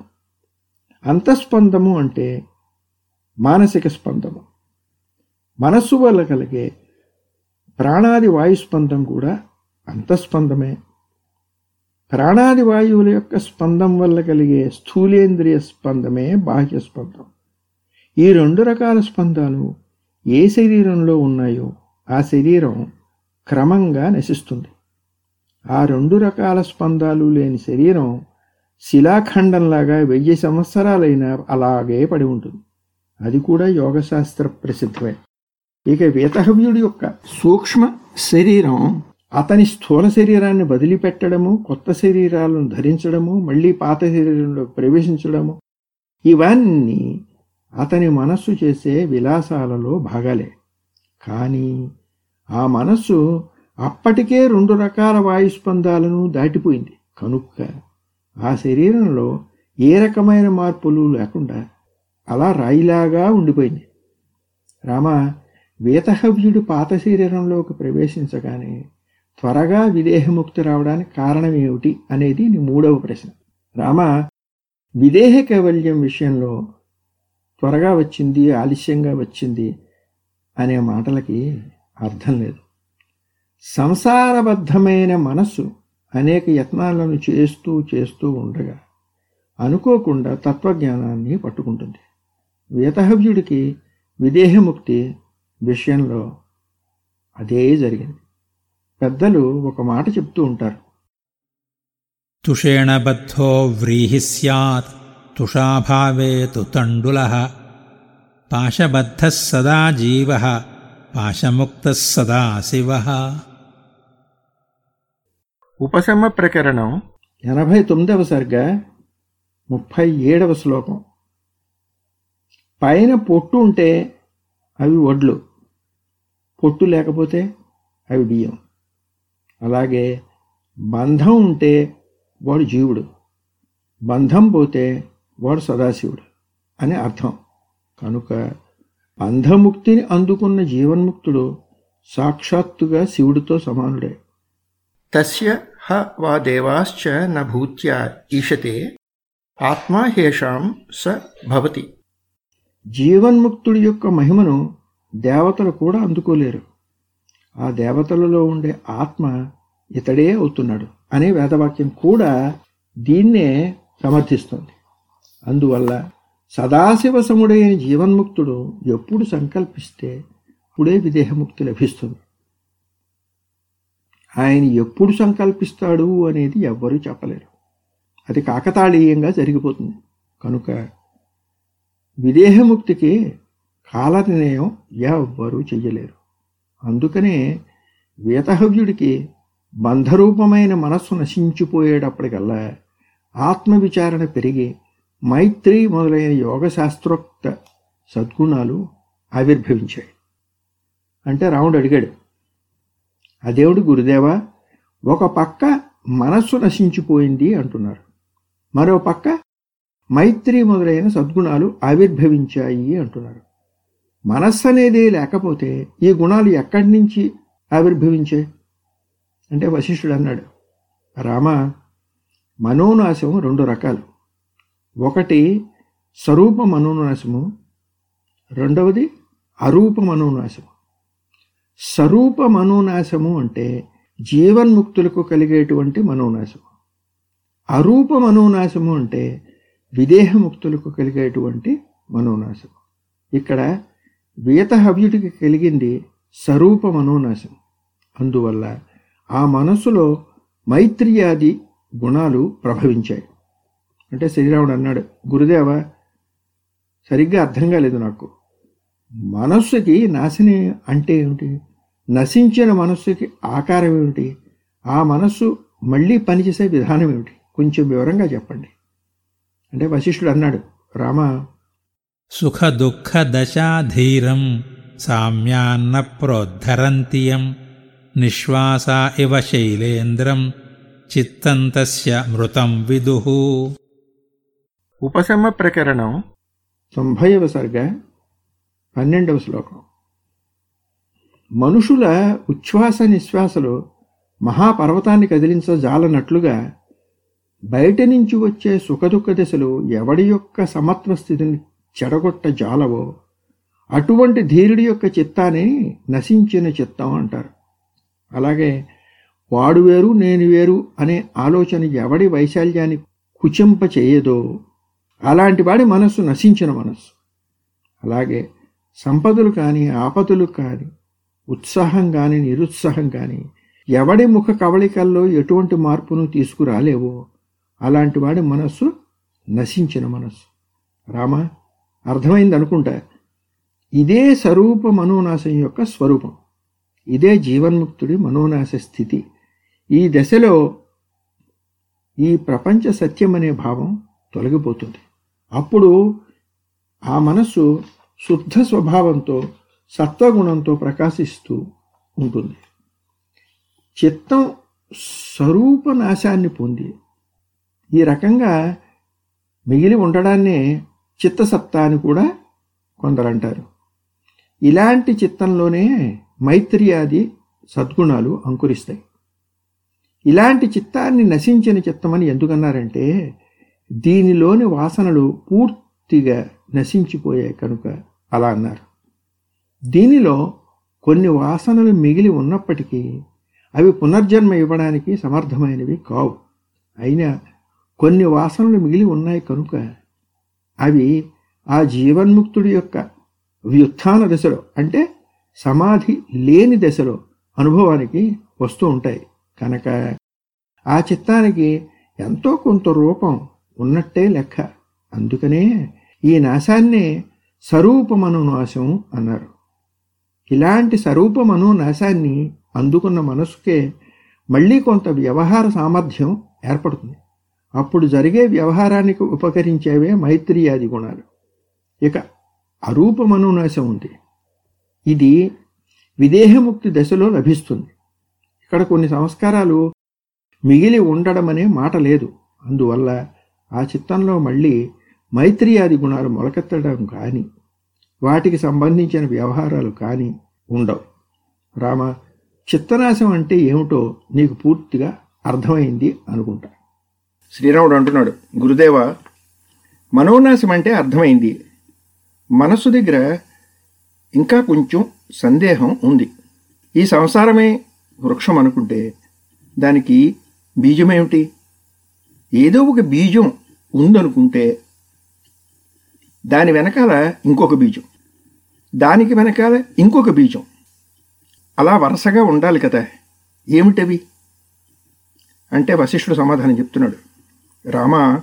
Speaker 2: అంతఃస్పందము అంటే మానసిక స్పందము. మనస్సు వల్ల కలిగే ప్రాణాది వాయుస్పందం కూడా అంతఃస్పందమే ప్రాణాది వాయువుల యొక్క స్పందం వల్ల కలిగే స్థూలేంద్రియ స్పందమే బాహ్య స్పందం. ఈ రెండు రకాల స్పందాలు ఏ శరీరంలో ఉన్నాయో ఆ శరీరం క్రమంగా నశిస్తుంది. ఆ రెండు రకాల స్పందాలు లేని శరీరం శిలాఖండంలాగా వెయ్యి సంవత్సరాలైనా అలాగే పడి ఉంటుంది. అది కూడా యోగశాస్త్ర ప్రసిద్ధమే. ఇక వేతహవ్యుడి యొక్క సూక్ష్మ శరీరం అతని స్థూల శరీరాన్ని వదిలిపెట్టడము కొత్త శరీరాలను ధరించడము మళ్ళీ పాత శరీరంలో ప్రవేశించడము. ఇవన్నీ అతని మనస్సు చేసే విలాసాలలో భాగాలే. కానీ ఆ మనస్సు అప్పటికే రెండు రకాల వాయుస్పందాలను దాటిపోయింది. కనుక ఆ శరీరంలో ఏ రకమైన మార్పులు లేకుండా అలా రాయిలాగా ఉండిపోయింది. రామ వేతహవ్యుడు పాత శరీరంలోకి ప్రవేశించగానే త్వరగా విదేహముక్తి రావడానికి కారణం ఏమిటి అనేది నీ మూడవ ప్రశ్న. రామ విదేహ కైవల్యం విషయంలో త్వరగా వచ్చింది ఆలస్యంగా వచ్చింది అనే మాటలకి అర్థం లేదు. సంసారబద్ధమైన మనస్సు అనేక యత్నాలను చేస్తూ చేస్తూ ఉండగా అనుకోకుండా తత్వజ్ఞానాన్ని పట్టుకుంటుంది. వేతహవ్యుడికి విదేహముక్తి విషయంలో అదే జరిగింది. పెద్దలు ఒక మాట చెప్తూ ఉంటారు.
Speaker 4: తుషేణబద్ధో వ్రీహి సత్ తుషాభావే తండుల పాశబద్ధ సదా జీవ పాశముక్త సదా శివ.
Speaker 5: ఉపశమ ప్రకరణం
Speaker 2: ఎనభై తొమ్మిదవ సర్గ ముప్పై ఏడవ శ్లోకం. పైన పొట్టు ఉంటే అవి వడ్లు పొట్టు లేకపోతే అవి బియ్యం. అలాగే బంధం ఉంటే వాడు జీవుడు. బంధం పోతే వాడు సదాశివుడు అని అర్థం. కనుక బంధముక్తిని అందుకున్న జీవన్ముక్తుడు సాక్షాత్తుగా శివుడితో సమానుడే.
Speaker 6: తస్య హ వా దేవాశ్చ న భూత్యా ఈషతే ఆత్మా హేషాం స భవతి.
Speaker 2: జీవన్ముక్తుడి యొక్క మహిమను దేవతలు కూడా అందుకోలేరు. ఆ దేవతలలో ఉండే ఆత్మ ఇతడే అవుతున్నాడు అనే వేదవాక్యం కూడా దీన్నే సమర్థిస్తుంది. అందువల్ల సదాశివసముడైన జీవన్ముక్తుడు ఎప్పుడు సంకల్పిస్తే అప్పుడే విదేహముక్తి లభిస్తుంది. ఆయన ఎప్పుడు సంకల్పిస్తాడు అనేది ఎవ్వరూ చెప్పలేరు. అది కాకతాళీయంగా జరిగిపోతుంది. కనుక విదేహముక్తికి కాల నిర్ణయం ఎవ్వరూ చెయ్యలేరు. అందుకనే వేతహవ్యుడికి బంధరూపమైన మనస్సు నశించిపోయేటప్పటికల్లా ఆత్మవిచారణ పెరిగి మైత్రి మొదలైన యోగశాస్త్రోక్త సద్గుణాలు ఆవిర్భవించాయి. అంటే రాముడు అడిగాడు అదేవుడు గురుదేవా ఒక పక్క మనస్సు నశించిపోయింది అంటున్నారు. మరో పక్క మైత్రి మొదలైన సద్గుణాలు ఆవిర్భవించాయి అంటున్నారు. మనస్సు అనేది లేకపోతే ఈ గుణాలు ఎక్కడి నుంచి ఆవిర్భవించాయి అంటే వశిష్ఠుడు అన్నాడు రామ మనోనాశం రెండు రకాలు. ఒకటి స్వరూప మనోనాశము రెండవది అరూప మనోనాశము. స్వరూప మనోనాశము అంటే జీవన్ముక్తులకు కలిగేటువంటి మనోనాశము. అరూప మనోనాశము అంటే విదేహముక్తులకు కలిగేటువంటి మనోనాశం ఇక్కడ వీతహవ్యుడికి కలిగింది స్వరూప మనోనాశం. అందువల్ల ఆ మనస్సులో మైత్రియాది గుణాలు ప్రభవించాయి. అంటే శ్రీరాముడు అన్నాడు గురుదేవ సరిగ్గా అర్థం కాలేదు నాకు. మనస్సుకి నాశని అంటే ఏమిటి? నశించిన మనస్సుకి ఆకారం ఏమిటి? ఆ మనస్సు మళ్ళీ పనిచేసే విధానం ఏమిటి? కొంచెం వివరంగా చెప్పండి. అంటే వశిష్ఠుడు అన్నాడు రామ
Speaker 4: సుఖదుఃఖదశాధీరం సామ్యాన్న ప్రోద్ధరంతియం నిశ్వాస ఇవ శైలేంద్రం చిత్తం తస్య మృతం విదుహు
Speaker 6: ఉపశమ ప్రకరణం
Speaker 2: తొంభైవ సర్గ పన్నెండవ శ్లోకం మనుషుల ఉచ్ఛ్వాస నిశ్వాసలు మహాపర్వతాన్ని కదిలించజాలనట్లుగా బయట నుంచి వచ్చే సుఖదుఖ దశలు ఎవడి యొక్క సమత్వ స్థితిని చెడగొట్ట జాలవో అటువంటి ధీరుడి యొక్క చిత్తాన్ని నశించిన చిత్తం అంటారు. అలాగే వాడు వేరు నేను వేరు అనే ఆలోచన ఎవడి వైశాల్యాన్ని కుచింప చేయదో అలాంటి వాడి మనస్సు నశించిన మనస్సు. అలాగే సంపదలు కానీ ఆపదలు కానీ ఉత్సాహం కానీ నిరుత్సాహం కానీ ఎవడి ముఖ కవళికల్లో ఎటువంటి మార్పును తీసుకురాలేవో అలాంటి వాడి మనస్సు నశించిన మనస్సు. రామా అర్థమైంది అనుకుంటా. ఇదే స్వరూప మనోనాశం యొక్క స్వరూపం. ఇదే జీవన్ముక్తుడి మనోనాశ స్థితి. ఈ దశలో ఈ ప్రపంచ సత్యం అనే భావం తొలగిపోతుంది. అప్పుడు ఆ మనస్సు శుద్ధ స్వభావంతో సత్వగుణంతో ప్రకాశిస్తూ ఉంటుంది. చిత్తం స్వరూప నాశాన్ని పొంది ఈ రకంగా మిగిలి ఉండడాన్నే చిత్తసత్తా అని కూడా కొందరంటారు. ఇలాంటి చిత్తంలోనే మైత్రియాది సద్గుణాలు అంకురిస్తాయి. ఇలాంటి చిత్తాన్ని నశించిన చిత్తమని ఎందుకన్నారంటే దీనిలోని వాసనలు పూర్తిగా నశించిపోయాయి కనుక అలా అన్నారు. దీనిలో కొన్ని వాసనలు మిగిలి ఉన్నప్పటికీ అవి పునర్జన్మ ఇవ్వడానికి సమర్థమైనవి కావు. అయినా కొన్ని వాసనలు మిగిలి ఉన్నాయి కనుక అవి ఆ జీవన్ముక్తుడి యొక్క వ్యుత్థాన దశలో అంటే సమాధి లేని దశలో అనుభవానికి వస్తూ ఉంటాయి. కనుక ఆ చిత్తానికి ఎంతో కొంత రూపం ఉన్నట్టే లెక్క. అందుకనే ఈ నాశాన్నే స్వరూపమను నాశం అన్నారు. ఇలాంటి స్వరూపమను నాశాన్ని అందుకున్న మనసుకే మళ్ళీ కొంత వ్యవహార సామర్థ్యం ఏర్పడుతుంది. అప్పుడు జరిగే వ్యవహారానికి ఉపకరించేవే మైత్రియాది గుణాలు. ఇక
Speaker 7: అరూప మనోనాశం ఉంది. ఇది విదేహముక్తి దశలో లభిస్తుంది. ఇక్కడ కొన్ని సంస్కారాలు మిగిలి ఉండడం అనే మాట లేదు. అందువల్ల ఆ చిత్తంలో మళ్ళీ మైత్రియాది గుణాలు మొలకెత్తడం కానీ వాటికి సంబంధించిన వ్యవహారాలు కానీ ఉండవు. రామ చిత్తనాశం అంటే ఏమిటో నీకు పూర్తిగా అర్థమైంది అనుకుంటా.
Speaker 2: శ్రీరాముడు అంటున్నాడు గురుదేవ మనోనాశం అంటే అర్థమైంది. మనస్సు దగ్గర ఇంకా కొంచెం సందేహం ఉంది. ఈ సంసారమే వృక్షం అనుకుంటే దానికి బీజమేమిటి? ఏదో ఒక బీజం ఉందనుకుంటే దాని వెనకాల ఇంకొక బీజం. దానికి వెనకాల ఇంకొక బీజం. అలా వరుసగా ఉండాలి కదా ఏమిటవి? అంటే వశిష్ఠుడు సమాధానం చెప్తున్నాడు రామా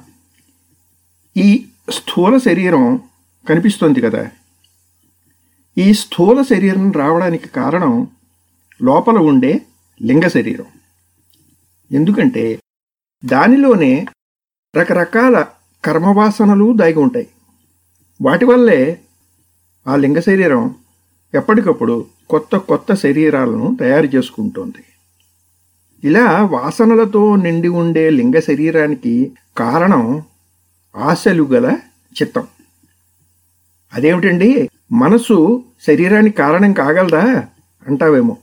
Speaker 2: ఈ స్థూల శరీరం కనిపిస్తోంది కదా. ఈ స్థూల శరీరం రావడానికి కారణం లోపల ఉండే లింగ శరీరం. ఎందుకంటే దానిలోనే రకరకాల కర్మవాసనలు దాగి ఉంటాయి. వాటి వల్లే ఆ లింగ శరీరం ఎప్పటికప్పుడు కొత్త కొత్త శరీరాలను తయారు చేసుకుంటోంది. ఇలా వాసనలతో నిండి ఉండే లింగ శరీరానికి కారణం ఆశలు గల చిత్తం. అదేమిటండి? మనసు శరీరానికి కారణం కాగలదా? అంటావేమో.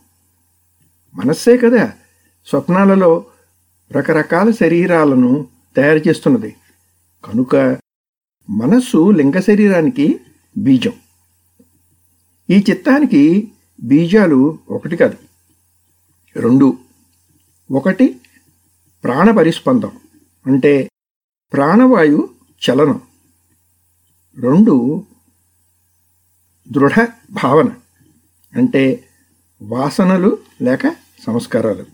Speaker 2: మనస్సే కదా స్వప్నాలలో రకరకాల శరీరాలను తయారు చేస్తున్నది. కనుక మనస్సు లింగ శరీరానికి బీజం. ఈ చిత్తానికి బీజాలు ఒకటి కాదు రెండు. ఒకటి ప్రాణపరిస్పందం. అంటే ప్రాణవాయు చలనం. రెండు దృఢ భావన. అంటే వాసనలు లేక సంస్కారాలు.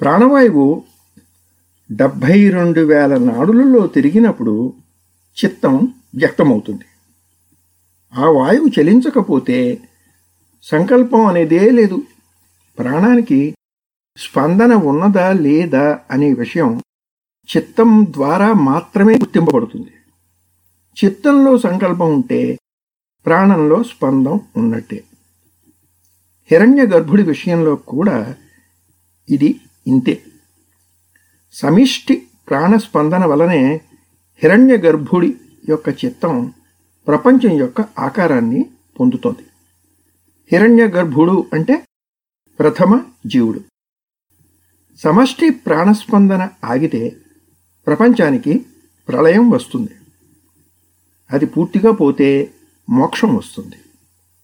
Speaker 2: ప్రాణవాయువు డెబ్భై రెండు వేల నాడులలో తిరిగినప్పుడు చిత్తం వ్యక్తమవుతుంది. ఆ వాయువు చలించకపోతే సంకల్పం అనేదే లేదు. ప్రాణానికి స్పందన ఉన్నదా లేదా అనే విషయం చిత్తం ద్వారా మాత్రమే గుర్తింపబడుతుంది. చిత్తంలో సంకల్పం ఉంటే ప్రాణంలో స్పందం ఉన్నట్టే. హిరణ్య గర్భుడి విషయంలో కూడా ఇది ఇంతే. సమిష్టి ప్రాణస్పందన వలనే హిరణ్య గర్భుడి యొక్క చిత్తం ప్రపంచం యొక్క ఆకారాన్ని పొందుతోంది. హిరణ్య గర్భుడు అంటే ప్రథమ జీవుడు. సమష్టి ప్రాణస్పందన ఆగితే ప్రపంచానికి ప్రళయం వస్తుంది. అది పూర్తిగా పోతే మోక్షం వస్తుంది.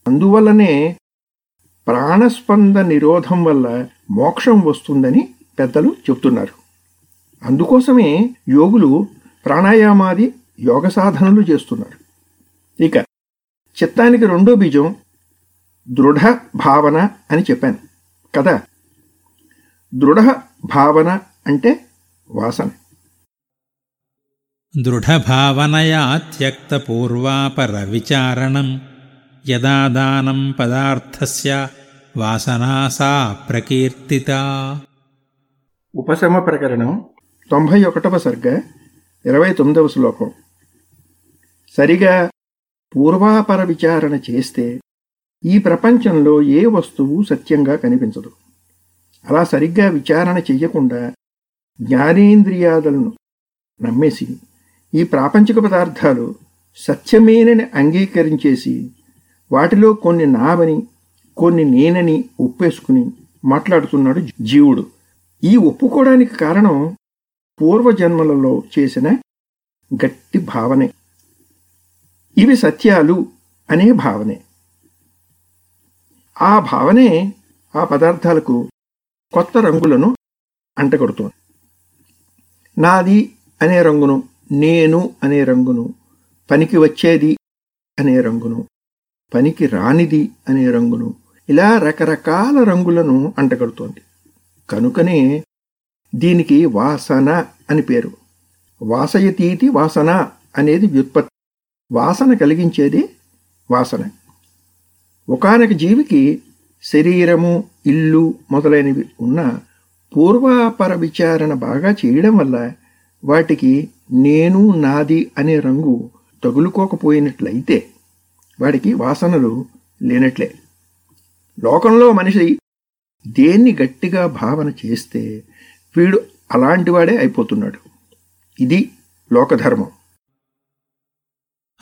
Speaker 2: అందువల్లనే ప్రాణస్పంద నిరోధం వల్ల మోక్షం వస్తుందని పెద్దలు చెప్తున్నారు. అందుకోసమే యోగులు ప్రాణాయామాది యోగ సాధనలు చేస్తున్నారు. ఇక చిత్తానికి రెండో బీజం దృఢ భావన అని చెప్పాను కదా. దృఢ భావన అంటే వాసన.
Speaker 4: దృఢభావనయా త్యక్తపూర్వాపరవిచారణం. యదా దానం పదార్థస్య వాసనా సా ప్రకీర్తిత.
Speaker 2: ఉపశమ ప్రకరణం
Speaker 7: తొంభై ఒకటవ సర్గ ఇరవై తొమ్మిదవ శ్లోకం. సరిగా పూర్వాపర విచారణ చేస్తే ఈ ప్రపంచంలో ఏ వస్తువు సత్యంగా కనిపించదు. అలా సరిగ్గా విచారణ చెయ్యకుండా జ్ఞానేంద్రియాదులను నమ్మేసి ఈ ప్రాపంచిక పదార్థాలు సత్యమేనని అంగీకరించేసి వాటిలో కొన్ని నావని కొన్ని నేనని ఒప్పేసుకుని మాట్లాడుతున్నాడు జీవుడు. ఈ ఒప్పుకోవడానికి కారణం పూర్వజన్మలలో చేసిన గట్టి భావనే. ఇవి సత్యాలు అనే భావనే. ఆ భావనే ఆ పదార్థాలకు కొత్త రంగులను అంటగడుతోంది. నాది అనే రంగును నేను అనే రంగును పనికి వచ్చేది అనే రంగును పనికి రానిది అనే రంగును ఇలా రకరకాల రంగులను అంటగడుతోంది. కనుకనే దీనికి వాసన అని పేరు. వాసయతీతి వాసన అనేది వ్యుత్పత్తి. వాసన కలిగించేది వాసన. ఒకనొక జీవికి శరీరము ఇల్లు మొదలైనవి ఉన్న పూర్వాపర విచారణ బాగా చేయడం వల్ల వాటికి నేను నాది అనే రంగు తగులుకోకపోయినట్లయితే
Speaker 2: వాడికి వాసనలు లేనట్లే. లోకంలో మనిషి దేన్ని గట్టిగా భావన చేస్తే వీడు అలాంటివాడే అయిపోతున్నాడు. ఇది లోకధర్మం.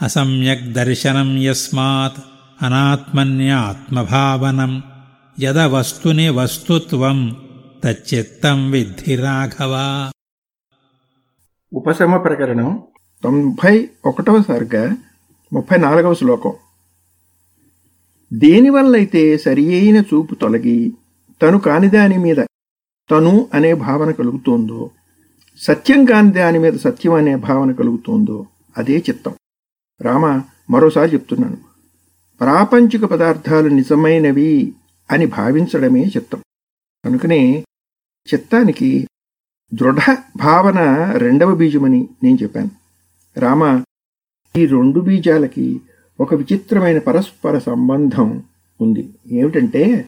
Speaker 4: అసమ్యక్ దర్శనం యస్మాత్. అనాత్మన్యాత్మభావనం యదవస్తుని వస్తుత్వం తచ్చిత్తం విద్ధి రాఘవా.
Speaker 2: ఉపశమ ప్రకరణం తొంభై ఒకటవ సర్గ ముప్పై నాలుగవ శ్లోకం. దేనివల్లైతే సరి అయిన చూపు తొలగి తను కాని దాని మీద తను అనే భావన కలుగుతోందో సత్యం కాని దాని మీద సత్యం అనే భావన కలుగుతోందో అదే చిత్తం. రామ మరోసారి చెప్తున్నాను. ప్రాపంచిక పదార్థాలు నిజమైనవి అని భావించడమే చిత్తం. కనుకనే చిత్తానికి దృఢ భావన రెండవ బీజమని నేను చెప్పాను. రామ ఈ రెండు బీజాలకి ఒక విచిత్రమైన పరస్పర సంబంధం ఉంది. ఏమిటంటే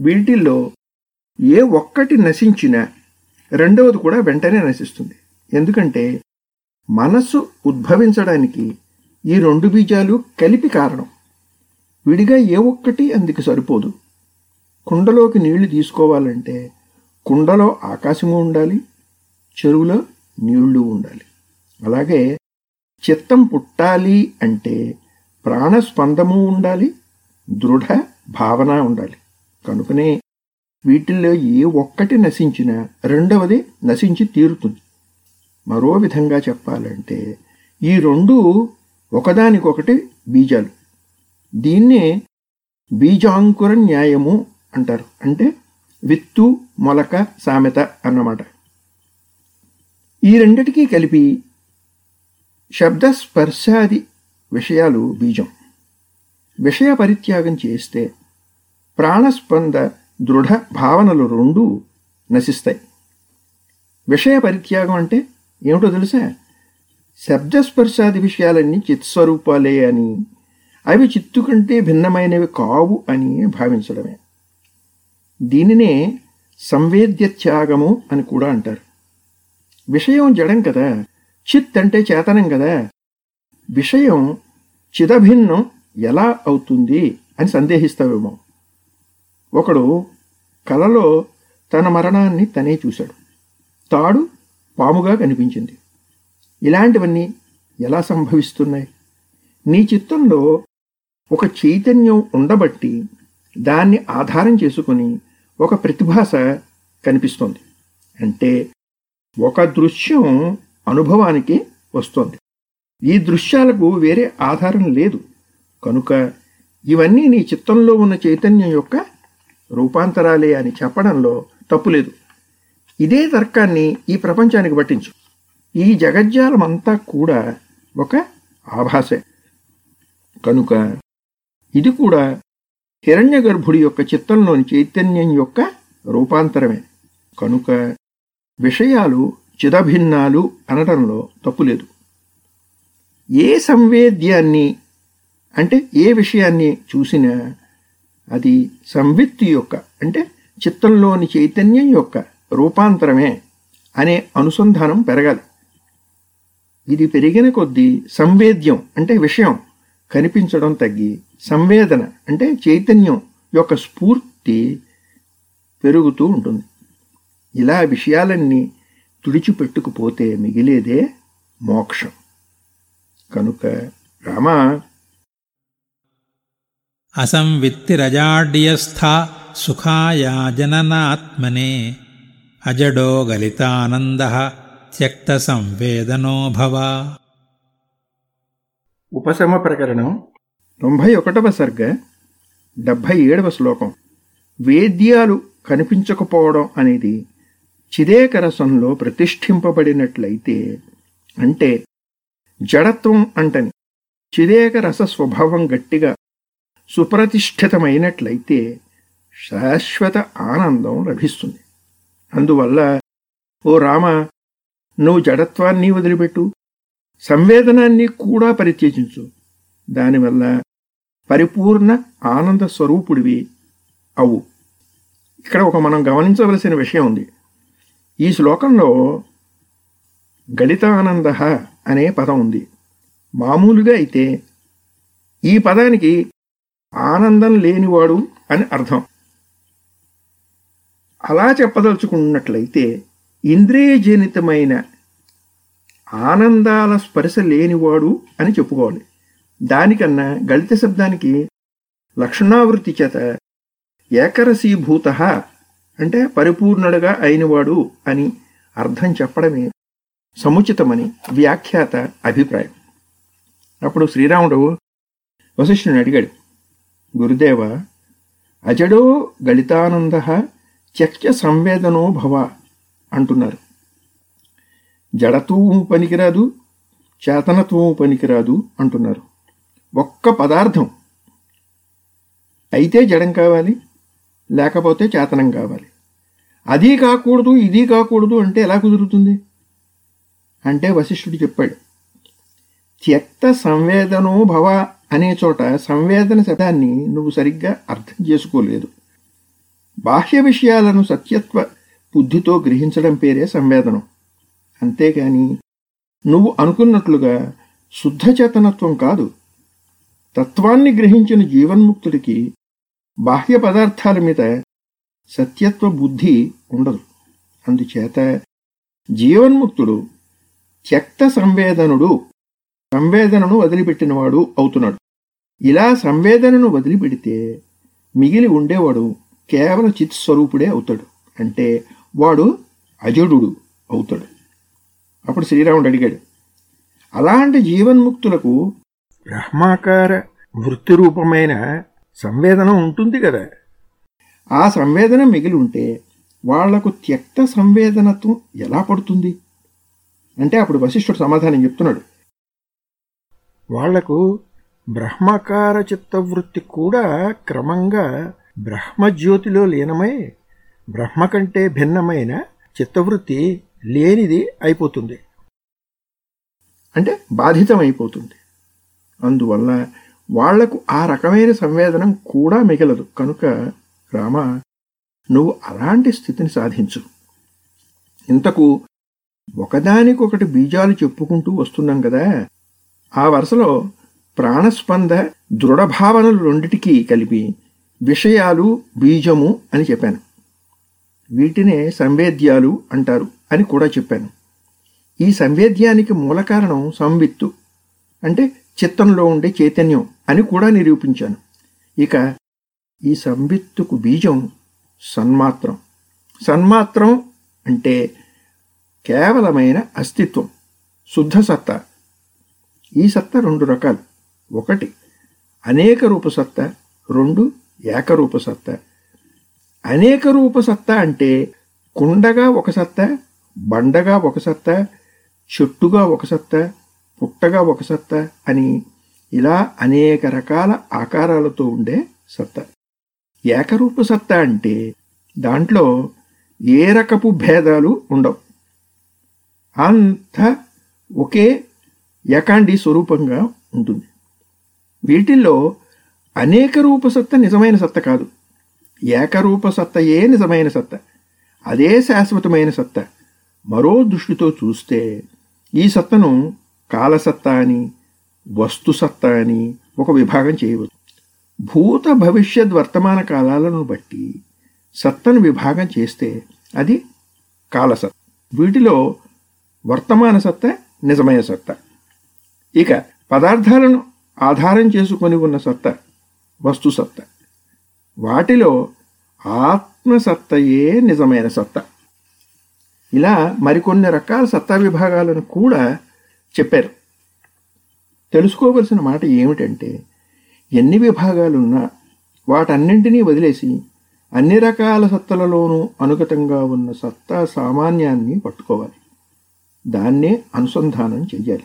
Speaker 2: వీటిల్లో ఏ ఒక్కటి నశించినా రెండవది కూడా వెంటనే నశిస్తుంది. ఎందుకంటే మనస్సు ఉద్భవించడానికి ఈ రెండు బీజాలు కలిపి కారణం. విడిగా ఏ ఒక్కటి అందుకు సరిపోదు. కుండలోకి నీళ్ళు తీసుకోవాలంటే కుండలో ఆకాశము ఉండాలి చెరువులో నీళ్ళు ఉండాలి. అలాగే చిత్తం పుట్టాలి అంటే ప్రాణస్పందము ఉండాలి దృఢ భావన ఉండాలి. కనుకనే వీటిల్లో ఏ ఒక్కటి నశించినా రెండవది నశించి తీరుతుంది. మరో విధంగా చెప్పాలంటే ఈ రెండు ఒకదానికొకటి బీజాలు. దీన్నే బీజాంకుర న్యాయము అంటారు. అంటే విత్తు మొలక సామెత అన్నమాట. ఈ రెండిటికీ కలిపి శబ్దస్పర్శాది విషయాలు బీజం. విషయ పరిత్యాగం చేస్తే ప్రాణస్పంద దృఢ భావనలు రెండూ నశిస్తాయి. విషయ పరిత్యాగం అంటే ఏమిటో తెలుసా? శబ్దస్పర్శాది విషయాలన్నీ చిత్స్వరూపాలే అని అవి చిత్తు కంటే భిన్నమైనవి కావు అని భావించడమే. దీనినే సంవేద్యత్యాగము అని కూడా అంటారు. విషయం జడం కదా చిత్ అంటే చేతనం కదా. విషయం చిదభిన్నం ఎలా అవుతుంది అని సందేహిస్తావేమో. ఒకడు కలలో తన మరణాన్ని తనే చూశాడు. తాడు పాముగా కనిపించింది. ఇలాంటివన్నీ ఎలా సంభవిస్తున్నాయి? నీ చిత్తంలో ఒక చైతన్యం ఉండబట్టి దాన్ని ఆధారం చేసుకుని ఒక ప్రతిభాస కనిపిస్తుంది. అంటే ఒక దృశ్యం అనుభవానికి వస్తుంది. ఈ దృశ్యాలకు వేరే ఆధారం లేదు. కనుక ఇవన్నీ నీ చిత్తంలో ఉన్న చైతన్యం యొక్క రూపాంతరాలే అని చెప్పడంలో తప్పులేదు ఇదే తర్కాన్ని ఈ ప్రపంచానికి పట్టించు. ఈ జగజ్జాలమంతా కూడా ఒక ఆభాసే. కనుక ఇది కూడా హిరణ్య గర్భుడి యొక్క చిత్తంలోని చైతన్యం యొక్క రూపాంతరమే. కనుక విషయాలు చిదభిన్నాలు అనడంలో తప్పులేదు ఏ సంవేద్యాన్ని అంటే ఏ విషయాన్ని చూసినా అది సంవిత్తి యొక్క అంటే చిత్తంలోని చైతన్యం యొక్క రూపాంతరమే అనే అనుసంధానం పెరగాలి. ఇది పెరిగిన కొద్దీ సంవేద్యం అంటే విషయం కనిపించడం తగ్గి సంవేదన అంటే చైతన్యం యొక్క స్ఫూర్తి పెరుగుతూ ఉంటుంది. ఇలా విషయాలన్నీ తుడిచిపెట్టుకుపోతే మిగిలేదే మోక్షం. కనుక రామా
Speaker 4: అసంవిత్తిరజాడ్యస్థా సుఖాయా జననాత్మనే అజడో గలితానంద త్యక్త సంవేదనో భవ
Speaker 2: ఉపశమ ప్రకరణం. తొంభై ఒకటవ సర్గ డెబ్భై ఏడవ శ్లోకం. వేద్యాలు కనిపించకపోవడం అనేది చిదేకరసంలో ప్రతిష్ఠింపబడినట్లయితే అంటే జడత్వం అంటని చిదేకరస స్వభావం గట్టిగా సుప్రతిష్ఠితమైనట్లయితే శాశ్వత ఆనందం లభిస్తుంది. అందువల్ల ఓ రామ నువ్వు జడత్వాన్ని వదిలిపెట్టు. సంవేదనాన్ని కూడా పరిత్యజించు. దానివల్ల పరిపూర్ణ ఆనంద స్వరూపుడివి అవు. ఇక్కడ ఒక మనం గమనించవలసిన విషయం ఉంది. ఈ శ్లోకంలో గణితానంద అనే పదం ఉంది. మామూలుగా అయితే ఈ పదానికి ఆనందం లేనివాడు అని అర్థం. అలా చెప్పదలుచుకున్నట్లయితే ఇంద్రియజనితమైన ఆనందాల స్పర్శ లేనివాడు అని చెప్పుకోవాలి. దానికన్నా గళిత శబ్దానికి లక్షణావృత్తి చేత ఏకరసీభూత అంటే పరిపూర్ణుడుగా అయినవాడు అని అర్థం చెప్పడమే సముచితమని వ్యాఖ్యాత అభిప్రాయం. అప్పుడు శ్రీరాముడు వశిష్ఠుని అడిగాడు గురుదేవ అజడో గళితానంద చక్య సంవేదనో భవ అంటున్నారు. జడత్వం పనికిరాదు చేతనత్వం పనికిరాదు అంటున్నారు. ఒక్క పదార్థం అయితే జడం కావాలి లేకపోతే చేతనం కావాలి. అది కాకూడదు ఇది కాకూడదు అంటే ఎలా కుదురుతుంది? అంటే వశిష్ఠుడు చెప్పాడు త్యక్త సంవేదనో భవ అనే చోట సంవేదన శబ్దాన్ని నువ్వు సరిగ్గా అర్థం చేసుకోలేదు. బాహ్య విషయాలను సత్యత్వ బుద్ధితో గ్రహించడం పేరే సంవేదనం. అంతేగాని నువ్వు అనుకున్నట్లుగా శుద్ధచేతనత్వం కాదు. తత్వాన్ని గ్రహించిన జీవన్ముక్తుడికి బాహ్య పదార్థాల మీద సత్యత్వ బుద్ధి ఉండదు. అందుచేత జీవన్ముక్తుడు త్యక్త సంవేదనుడు సంవేదనను వదిలిపెట్టినవాడు అవుతున్నాడు. ఇలా సంవేదనను వదిలిపెడితే మిగిలి ఉండేవాడు కేవల చిత్ స్వరూపుడే అవుతాడు. అంటే వాడు అజడు అవుతాడు. అప్పుడు శ్రీరాముడు అడిగాడు అలాంటి జీవన్ముక్తులకు బ్రహ్మాకార వృత్తి రూపమైన సంవేదన ఉంటుంది కదా. ఆ సంవేదన మిగిలి ఉంటే వాళ్ళకు త్యక్త సంవేదనత్వం ఎలా పడుతుంది? అంటే అప్పుడు వశిష్ఠుడు సమాధానం చెప్తున్నాడు వాళ్ళకు బ్రహ్మకార చిత్తవృత్తి కూడా క్రమంగా బ్రహ్మజ్యోతిలో లీనమై బ్రహ్మ కంటే భిన్నమైన చిత్తవృత్తి లేనిది అయిపోతుంది. అంటే బాధితం అయిపోతుంది అందువల్ల వాళ్ళకు ఆ రకమైన సంవేదనం కూడా మిగలదు. కనుక రామ నువ్వు అలాంటి స్థితిని సాధించు. ఇంతకు ఒకదానికొకటి బీజాలు చెప్పుకుంటూ వస్తున్నాం కదా ఆ వరుసలో ప్రాణస్పంద దృఢభావనలు రెండిటికీ కలిపి విషయాలు బీజము అని చెప్పాను. వీటినే సంవేద్యాలు అంటారు అని కూడా చెప్పాను. ఈ సంవేద్యానికి మూల కారణం సంవిత్తు అంటే చిత్తంలో ఉండే చైతన్యం అని కూడా నిరూపించాను. ఇక ఈ సంవిత్తుకు బీజం సన్మాత్రం. సన్మాత్రం అంటే కేవలమైన అస్తిత్వం శుద్ధ సత్తా. ఈ సత్తా రెండు రకాలు. ఒకటి అనేక రూప సత్తా రెండు ఏకరూప సత్తా. అనేక రూప సత్తా అంటే కుండగా ఒక సత్తా బండగా ఒక సత్తా చెట్టుగా ఒక సత్తా పుట్టగా ఒక సత్తా అని ఇలా అనేక రకాల ఆకారాలతో ఉండే సత్తా. ఏకరూప సత్తా అంటే దాంట్లో ఏ రకపు భేదాలు ఉండవు. అంత ఒకే ఏకాండి స్వరూపంగా ఉంటుంది. వీటిల్లో అనేక రూపసత్త నిజమైన సత్త కాదు. ఏకరూప సత్తయే నిజమైన సత్త? అదే శాశ్వతమైన సత్త. మరో దృష్టితో చూస్తే ఈ సత్తను కాలసత్తా అని వస్తుసత్తా అని ఒక విభాగం చేయవచ్చు. భూత భవిష్యత్ వర్తమాన కాలాలను బట్టి సత్తను విభాగం చేస్తే అది కాలసత్ వీటిలో వర్తమాన సత్త నిజమైన సత్త. ఇక పదార్థాలను ఆధారం చేసుకొని ఉన్న సత్త వస్తు సత్త. వాటిలో ఆత్మసత్తయే నిజమైన సత్త. ఇలా మరికొన్ని రకాల సత్తా విభాగాలను కూడా చెప్పారు. తెలుసుకోవలసిన మాట ఏమిటంటే ఎన్ని విభాగాలున్నా వాటన్నింటినీ వదిలేసి అన్ని రకాల సత్తలలోనూ అనుగతంగా ఉన్న సత్తా సామాన్యాన్ని పట్టుకోవాలి. దాన్నే అనుసంధానం చెయ్యాలి.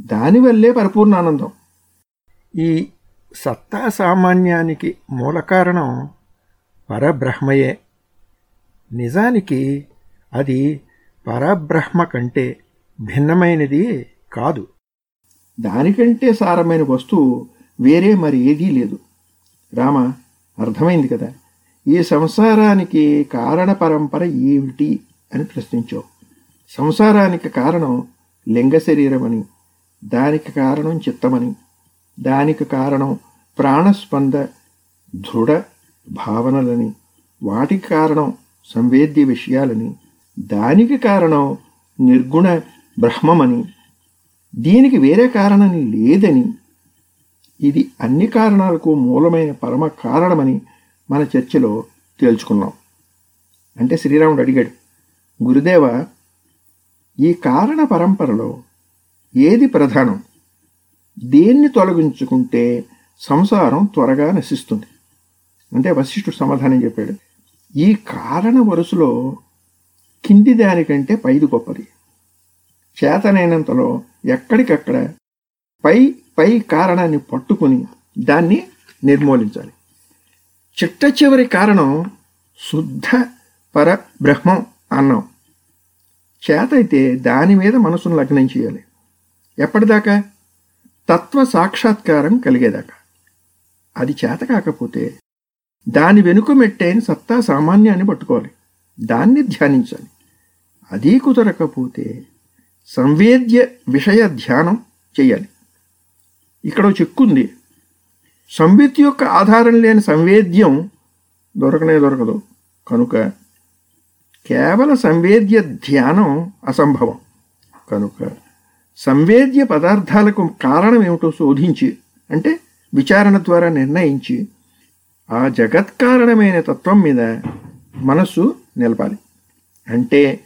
Speaker 2: దానివల్లే పరిపూర్ణానందం. ఈ సత్తా సామాన్యానికి మూల కారణం పరబ్రహ్మయే. నిజానికి అది పరబ్రహ్మ కంటే భిన్నమైనది కాదు. దానికంటే సారమైన వస్తువు వేరే మరి ఏదీ లేదు. రామ అర్థమైంది కదా? ఈ సంసారానికి కారణ పరంపర ఏమిటి అని ప్రశ్నించావు. సంసారానికి కారణం లింగ శరీరమని దానికి కారణం చిత్తమని. దానికి కారణం ప్రాణస్పంద దృఢ భావనలని వాటికి కారణం సంవేద్య విషయాలని దానికి కారణం నిర్గుణ బ్రహ్మమని దీనికి వేరే కారణం లేదని ఇది అన్ని కారణాలకు మూలమైన పరమ కారణమని మన చర్చలో తేల్చుకున్నాం. అంటే శ్రీరాముడు అడిగాడు గురుదేవ ఈ కారణ పరంపరలో ఏది ప్రధానం? దేన్ని తొలగించుకుంటే సంసారం త్వరగా నశిస్తుంది? అంటే వశిష్ఠుడు సమాధానం చెప్పాడు. ఈ కారణ వరుసలో కింది దానికంటే పైది గొప్పది. చేతనైనంతలో ఎక్కడికక్కడ పై పై కారణాన్ని పట్టుకుని దాన్ని నిర్మూలించాలి. చిట్ట చివరి కారణం శుద్ధ పర బ్రహ్మం అన్నాం చేతైతే దాని మీద మనసును లగ్నం చేయాలి. ఎప్పటిదాకా? తత్వ సాక్షాత్కారం కలిగేదాకా. అది చేత కాకపోతే దాని వెనుక మెట్టైన సత్తా సామాన్యాన్ని పట్టుకోవాలి. దాన్ని ధ్యానించాలి. అది కుదరకపోతే సంవేద్య విషయ ధ్యానం చేయాలి. ఇక్కడ చిక్కుంది సంవిత్ యొక్క ఆధారం లేని సంవేద్యం దొరకనే దొరకదు. కనుక కేవల సంవేద్య ధ్యానం అసంభవం. కనుక సంవేద్య పదార్థాలకు కారణం ఏమిటో శోధించి అంటే విచారణ ద్వారా నిర్ణయించి ఆ జగత్కారణమైన తత్వం మీద మనస్సు నిలపాలి. అంటే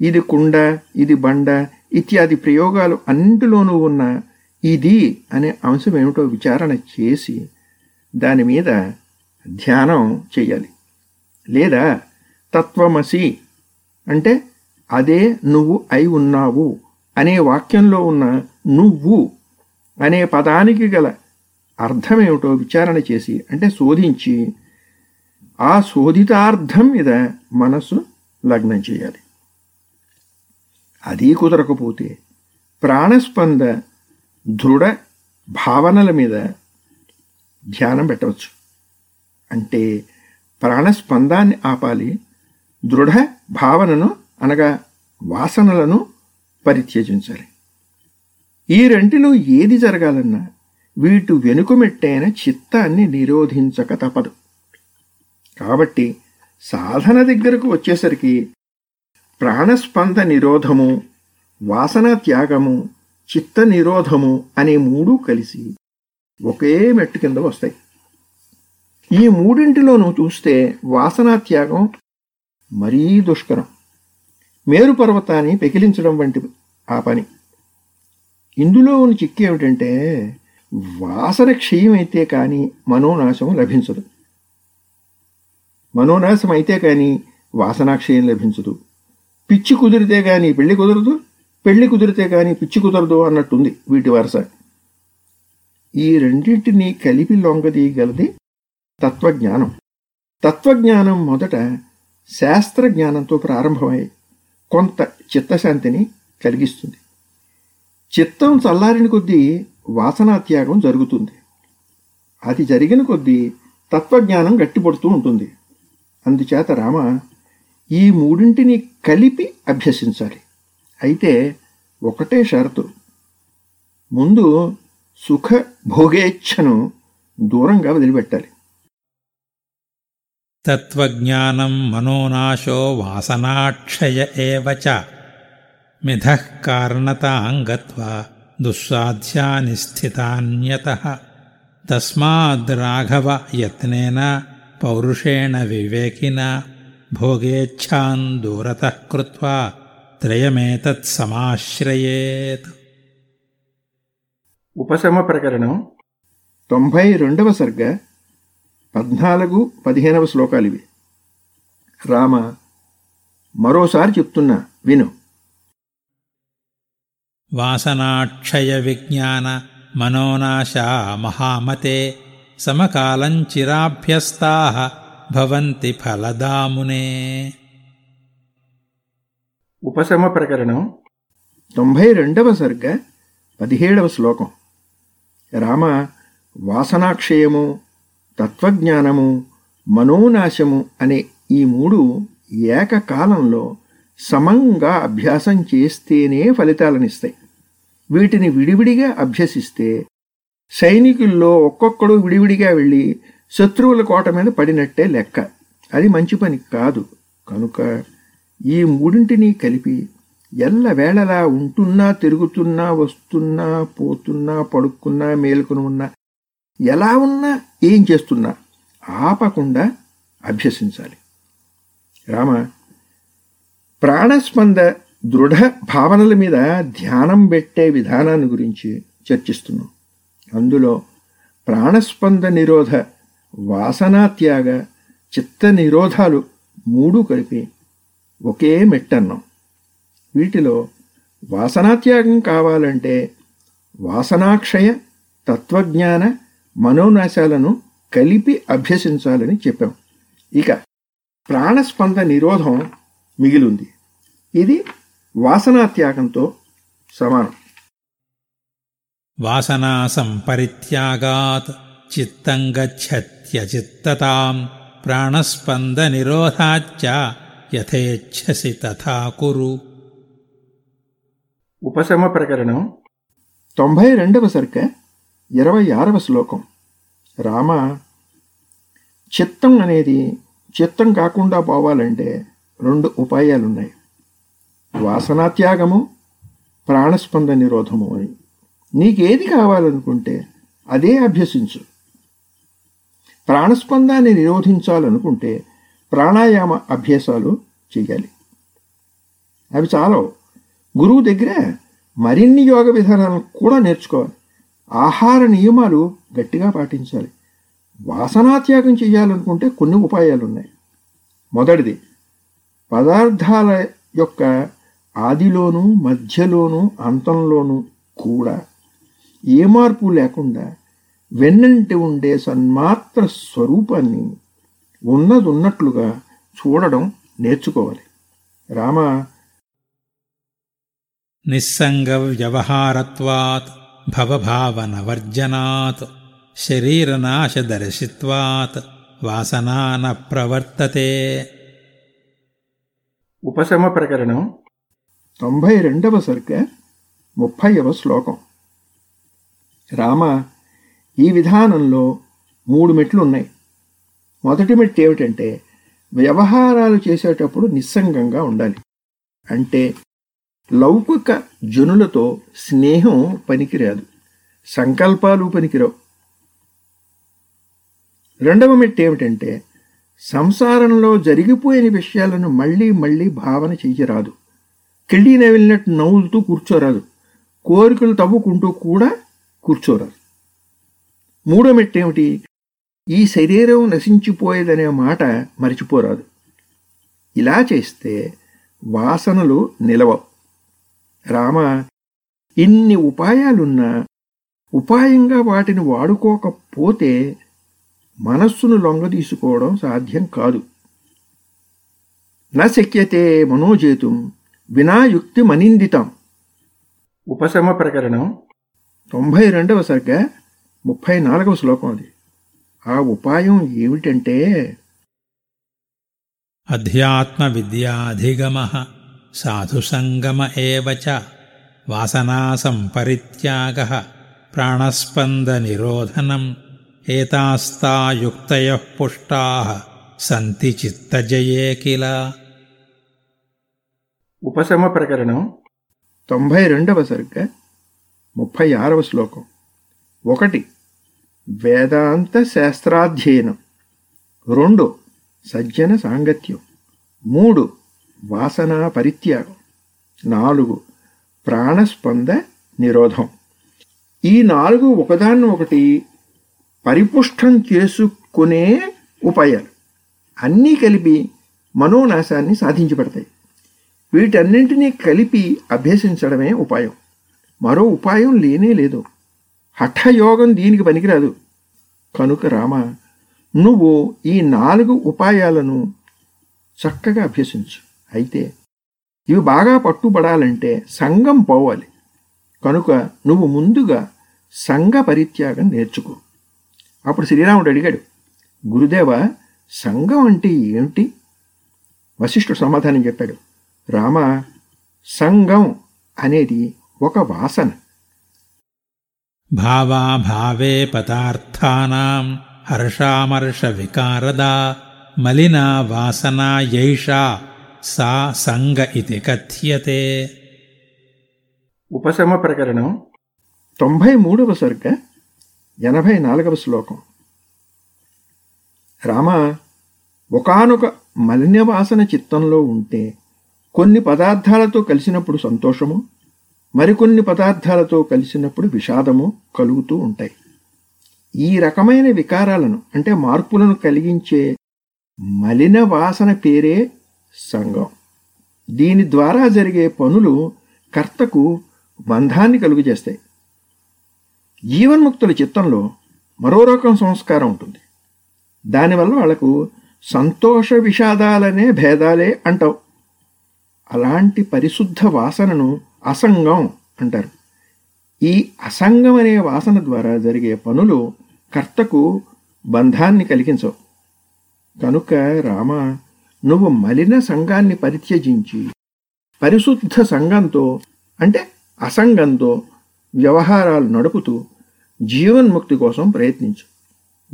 Speaker 2: ఇది కుండ ఇది బండ ఇత్యాది ప్రయోగాలు అన్నింటిలోనూ ఉన్న ఇది అనే అంశం ఏమిటో విచారణ చేసి దాని మీద ధ్యానం చేయాలి. లేదా తత్వమసి అంటే అదే నువ్వు అయి ఉన్నావు. అనే వాక్యంలో ఉన్న నువ్వు అనే పదానికి గల అర్థమేమిటో విచారణ చేసి అంటే శోధించి ఆ శోధితార్థం మీద మనసు లగ్నం చేయాలి. అది కుదరకపోతే ప్రాణస్పంద దృఢ భావనల మీద ధ్యానం పెట్టవచ్చు. అంటే ప్రాణస్పందాన్ని ఆపాలి దృఢ భావనను అనగా వాసనలను పరిత్యజించాలి. ఈ రెంటిలో ఏది జరగాలన్నా వీటి వెనుకమెట్టైన చిత్తాన్ని నిరోధించక తప్పదు. కాబట్టి సాధన దగ్గరకు వచ్చేసరికి ప్రాణస్పంద నిరోధము వాసన త్యాగము చిత్త నిరోధము అనే మూడు కలిసి ఒకే మెట్టు కింద వస్తాయి. ఈ మూడింటిలోనూ చూస్తే వాసనా త్యాగం మరీ దుష్కరం. మేరు పర్వతాన్ని పెకిలించడం వంటి ఆ పని. ఇందులో ఉన్న చిక్కు ఏమిటంటే వాసన క్షయమైతే కానీ మనోనాశం లభించదు. మనోనాశం అయితే కానీ వాసనాక్షయం లభించదు. పిచ్చి కుదిరితే కానీ పెళ్ళి కుదరదు పెళ్ళి కుదిరితే కానీ పిచ్చి కుదరదు అన్నట్టుంది వీటి వరుస. ఈ రెండింటినీ కలిపి లొంగదీయగలది తత్వజ్ఞానం. తత్వజ్ఞానం మొదట శాస్త్రజ్ఞానంతో ప్రారంభమయ్యాయి. ప్రారంభమై కొంత చిత్తశాంతిని కలిగిస్తుంది. చిత్తం చల్లారిన కొద్దీ వాసనాత్యాగం జరుగుతుంది. అది జరిగిన కొద్దీ తత్వజ్ఞానం గట్టిపడుతూ ఉంటుంది. అందుచేత రామ ఈ మూడింటిని కలిపి అభ్యసించాలి. అయితే ఒకటే షరతు. ముందు సుఖ భోగేచ్ఛను దూరంగా వదిలిపెట్టాలి.
Speaker 4: तत्त्वज्ञानं मनोनाशो वासनाक्षय एव च। मिथः कारणताङ्गत्वा दुःसाध्यानि स्थितान्यतः। तस्माद्राघव यत्नेन पौरुषेण विवेकिना भोगेच्छान्
Speaker 2: दूरतः कृत्वा त्रयमेतत्समाश्रयेत् उपशमप्रकरणं उपशमप्रकरणसर्ग పద్నాలుగు పదిహేనవ శ్లోకాలు ఇవి. రామ మరోసారి చెప్తున్నా విను.
Speaker 4: వాసనాక్షయ విజ్ఞాన మనోనాశా మహామతే సమకాలం చిరాభ్యస్తా భవంతి ఫలదామునే.
Speaker 2: ఉపశమ ప్రకరణం. తొంభై రెండవ సర్గ పదిహేడవ శ్లోకం. రామ వాసనాక్షయము తత్వజ్ఞానము మనోనాశము అనే ఈ మూడు ఏకకాలంలో సమంగా అభ్యాసం చేస్తేనే ఫలితాలనిస్తాయి. వీటిని విడివిడిగా అభ్యసిస్తే సైనికుల్లో ఒక్కొక్కడు విడివిడిగా వెళ్ళి శత్రువుల కోట మీద పడినట్టే లెక్క. అది మంచి పని కాదు. కనుక ఈ మూడింటిని కలిపి ఎల్లవేళలా ఉంటున్నా తిరుగుతున్నా వస్తున్నా పోతున్నా పడుకున్నా మేలుకుని ఉన్నా ఎలా ఉన్నా ఏం చేస్తున్నా ఆపకుండా అభ్యసించాలి. రామ ప్రాణస్పంద దృఢ భావనల మీద ధ్యానం పెట్టే విధానాన్ని గురించి చర్చిస్తున్నాం. అందులో ప్రాణస్పంద నిరోధ వాసనాత్యాగ చిత్త నిరోధాలు మూడు కలిపి ఒకే మెట్టన్నాం. వీటిలో వాసనాత్యాగం కావాలంటే వాసనాక్షయ తత్వజ్ఞాన మనోనాశాలను కలిపి అభ్యసించాలని చెప్పాం. ఇక ప్రాణస్పంద నిరోధం మిగిలింది. ఇది వాసనాత్యాగంతో సమానం.
Speaker 4: వాసనా సంపరిత్యాగాత్ చిత్తం గచ్చత్యచిత్తతాం ప్రాణస్పంద నిరోధాచ్చ యథేచ్ఛసి తథా కురు.
Speaker 2: ఉపశమ ప్రకరణం తొంభై రెండవ సర్క ఇరవై ఆరవ శ్లోకం. రామ చిత్తం అనేది చిత్తం కాకుండా పోవాలంటే రెండు ఉపాయాలున్నాయి. వాసనాత్యాగము ప్రాణస్పంద నిరోధము అని. నీకేది కావాలనుకుంటే అదే అభ్యసించు. ప్రాణస్పందాన్ని నిరోధించాలనుకుంటే ప్రాణాయామ అభ్యాసాలు చేయాలి అవి చాలవు. గురువు దగ్గర మరిన్ని యోగ విధానాలను కూడా నేర్చుకోవాలి. ఆహార నియమాలు గట్టిగా పాటించాలి. వాసనాత్యాగం చేయాలనుకుంటే కొన్ని ఉపాయాలు ఉన్నాయి మొదటిది పదార్థాల యొక్క ఆదిలోనూ మధ్యలోనూ అంతంలోనూ కూడా ఏ మార్పు లేకుండా వెన్నంటి ఉండే సన్మాత్ర స్వరూపాన్ని ఉన్నదున్నట్లుగా చూడడం నేర్చుకోవాలి. రామ
Speaker 4: నిస్సంగ వ్యవహారత్వాత్ భవభావనవర్జనాత్ శరీరనాశదర్శిత్వాత్ వాసనా ప్రవర్తతే
Speaker 2: ఉపశమ ప్రకరణం తొంభై రెండవ సర్గ ముప్పైవ శ్లోకం. రామ ఈ విధానంలో మూడు మెట్లు ఉన్నాయి మొదటి మెట్టు ఏమిటంటే వ్యవహారాలు చేసేటప్పుడు నిస్సంగంగా ఉండాలి. అంటే లౌకిక జనులతో స్నేహం పనికిరాదు. సంకల్పాలు పనికిరావు. రెండవ మెట్టు ఏమిటంటే సంసారంలో జరిగిపోయిన విషయాలను మళ్ళీ మళ్ళీ భావన చెయ్యరాదు. కిళ్ళీన నవిలినట్టు నవ్వులుతూ కూర్చోరాదు. కోరికలు తవ్వుకుంటూ కూడా కూర్చోరాదు. మూడో మెట్టు ఏమిటి ఈ శరీరం నశించిపోయేదనే మాట మరిచిపోరాదు. ఇలా చేస్తే వాసనలు నిలవవు. రామ ఇన్ని ఉపాయాలున్నా ఉపాయంగా వాటిని వాడుకోకపోతే మనస్సును లొంగదీసుకోవడం సాధ్యం కాదు. న శక్యతే మనోజేతుం వినాయుక్తి మనిందితం ఉపశమ ప్రకరణం తొంభై రెండవ సర్గ ముప్పై నాలుగవ శ్లోకం అది. ఆ ఉపాయం ఏమిటంటే
Speaker 4: అధ్యాత్మవిద్యాధిగమ సాధుసంగమ ఏవ చ వాసనాసంపరిత్యాగ ప్రాణస్పందనిరోధనం ఏతాస్తాయుక్తయ పుష్టా సంతి చిత్తజయే కిల
Speaker 2: ఉపశమ ప్రకరణం తొంభై రెండవ సర్గ ముప్పై ఆరవ శ్లోకం ఒకటి వేదాంత శాస్త్రాధ్యయనం రెండు సజ్జన సాంగత్యం మూడు వాసనా పరిత్యాగం. నాలుగు ప్రాణస్పంద నిరోధం. ఈ నాలుగు ఒకదాన్ని ఒకటి పరిపుష్టం చేసుకునే ఉపాయాలు. అన్నీ కలిపి మనోనాశాన్ని సాధించబడతాయి. వీటన్నింటినీ కలిపి అభ్యసించడమే ఉపాయం. మరో ఉపాయం లేనే లేదు. హఠయోగం దీనికి పనికిరాదు. కనుక రామ నువ్వు ఈ నాలుగు ఉపాయాలను చక్కగా అభ్యసించు. అయితే ఇవి బాగా పట్టుబడాలంటే సంఘం పోవాలి. కనుక నువ్వు ముందుగా సంఘ పరిత్యాగం నేర్చుకో. అప్పుడు శ్రీరాముడు అడిగాడు గురుదేవ సంఘం అంటే ఏమిటి వశిష్ఠుడు సమాధానం చెప్పాడు రామ సంఘం అనేది ఒక వాసన.
Speaker 4: భావాభావే పదార్థానాం హర్షామర్షవికారదా మలినా వాసనా యైషా సా సంగ ఇది కథ్యతే
Speaker 2: ఉపశమ ప్రకరణం తొంభై మూడవ సర్గ ఎనభై నాలుగవ శ్లోకం. రామ ఒకనొక మలినవాసన చిత్తంలో ఉంటే కొన్ని పదార్థాలతో కలిసినప్పుడు సంతోషము మరికొన్ని పదార్థాలతో కలిసినప్పుడు విషాదము కలుగుతూ ఉంటాయి. ఈ రకమైన వికారాలను అంటే మార్పులను కలిగించే మలిన వాసన పేరే సంఘం. దీని ద్వారా జరిగే పనులు కర్తకు బంధాన్ని కలుగజేస్తాయి. జీవన్ముక్తుల చిత్తంలో మరో రకం సంస్కారం ఉంటుంది. దానివల్ల వాళ్ళకు సంతోష విషాదాలనే భేదాలే అంటావు. అలాంటి పరిశుద్ధ వాసనను అసంగం అంటారు. ఈ అసంగం అనే వాసన ద్వారా జరిగే పనులు కర్తకు బంధాన్ని కలిగించవు. కనుక రామ నువ్వు మలిన సంఘాన్ని పరిత్యజించి పరిశుద్ధ సంఘంతో అంటే అసంగంతో వ్యవహారాలు నడుపుతూ జీవన్ముక్తి కోసం ప్రయత్నించు.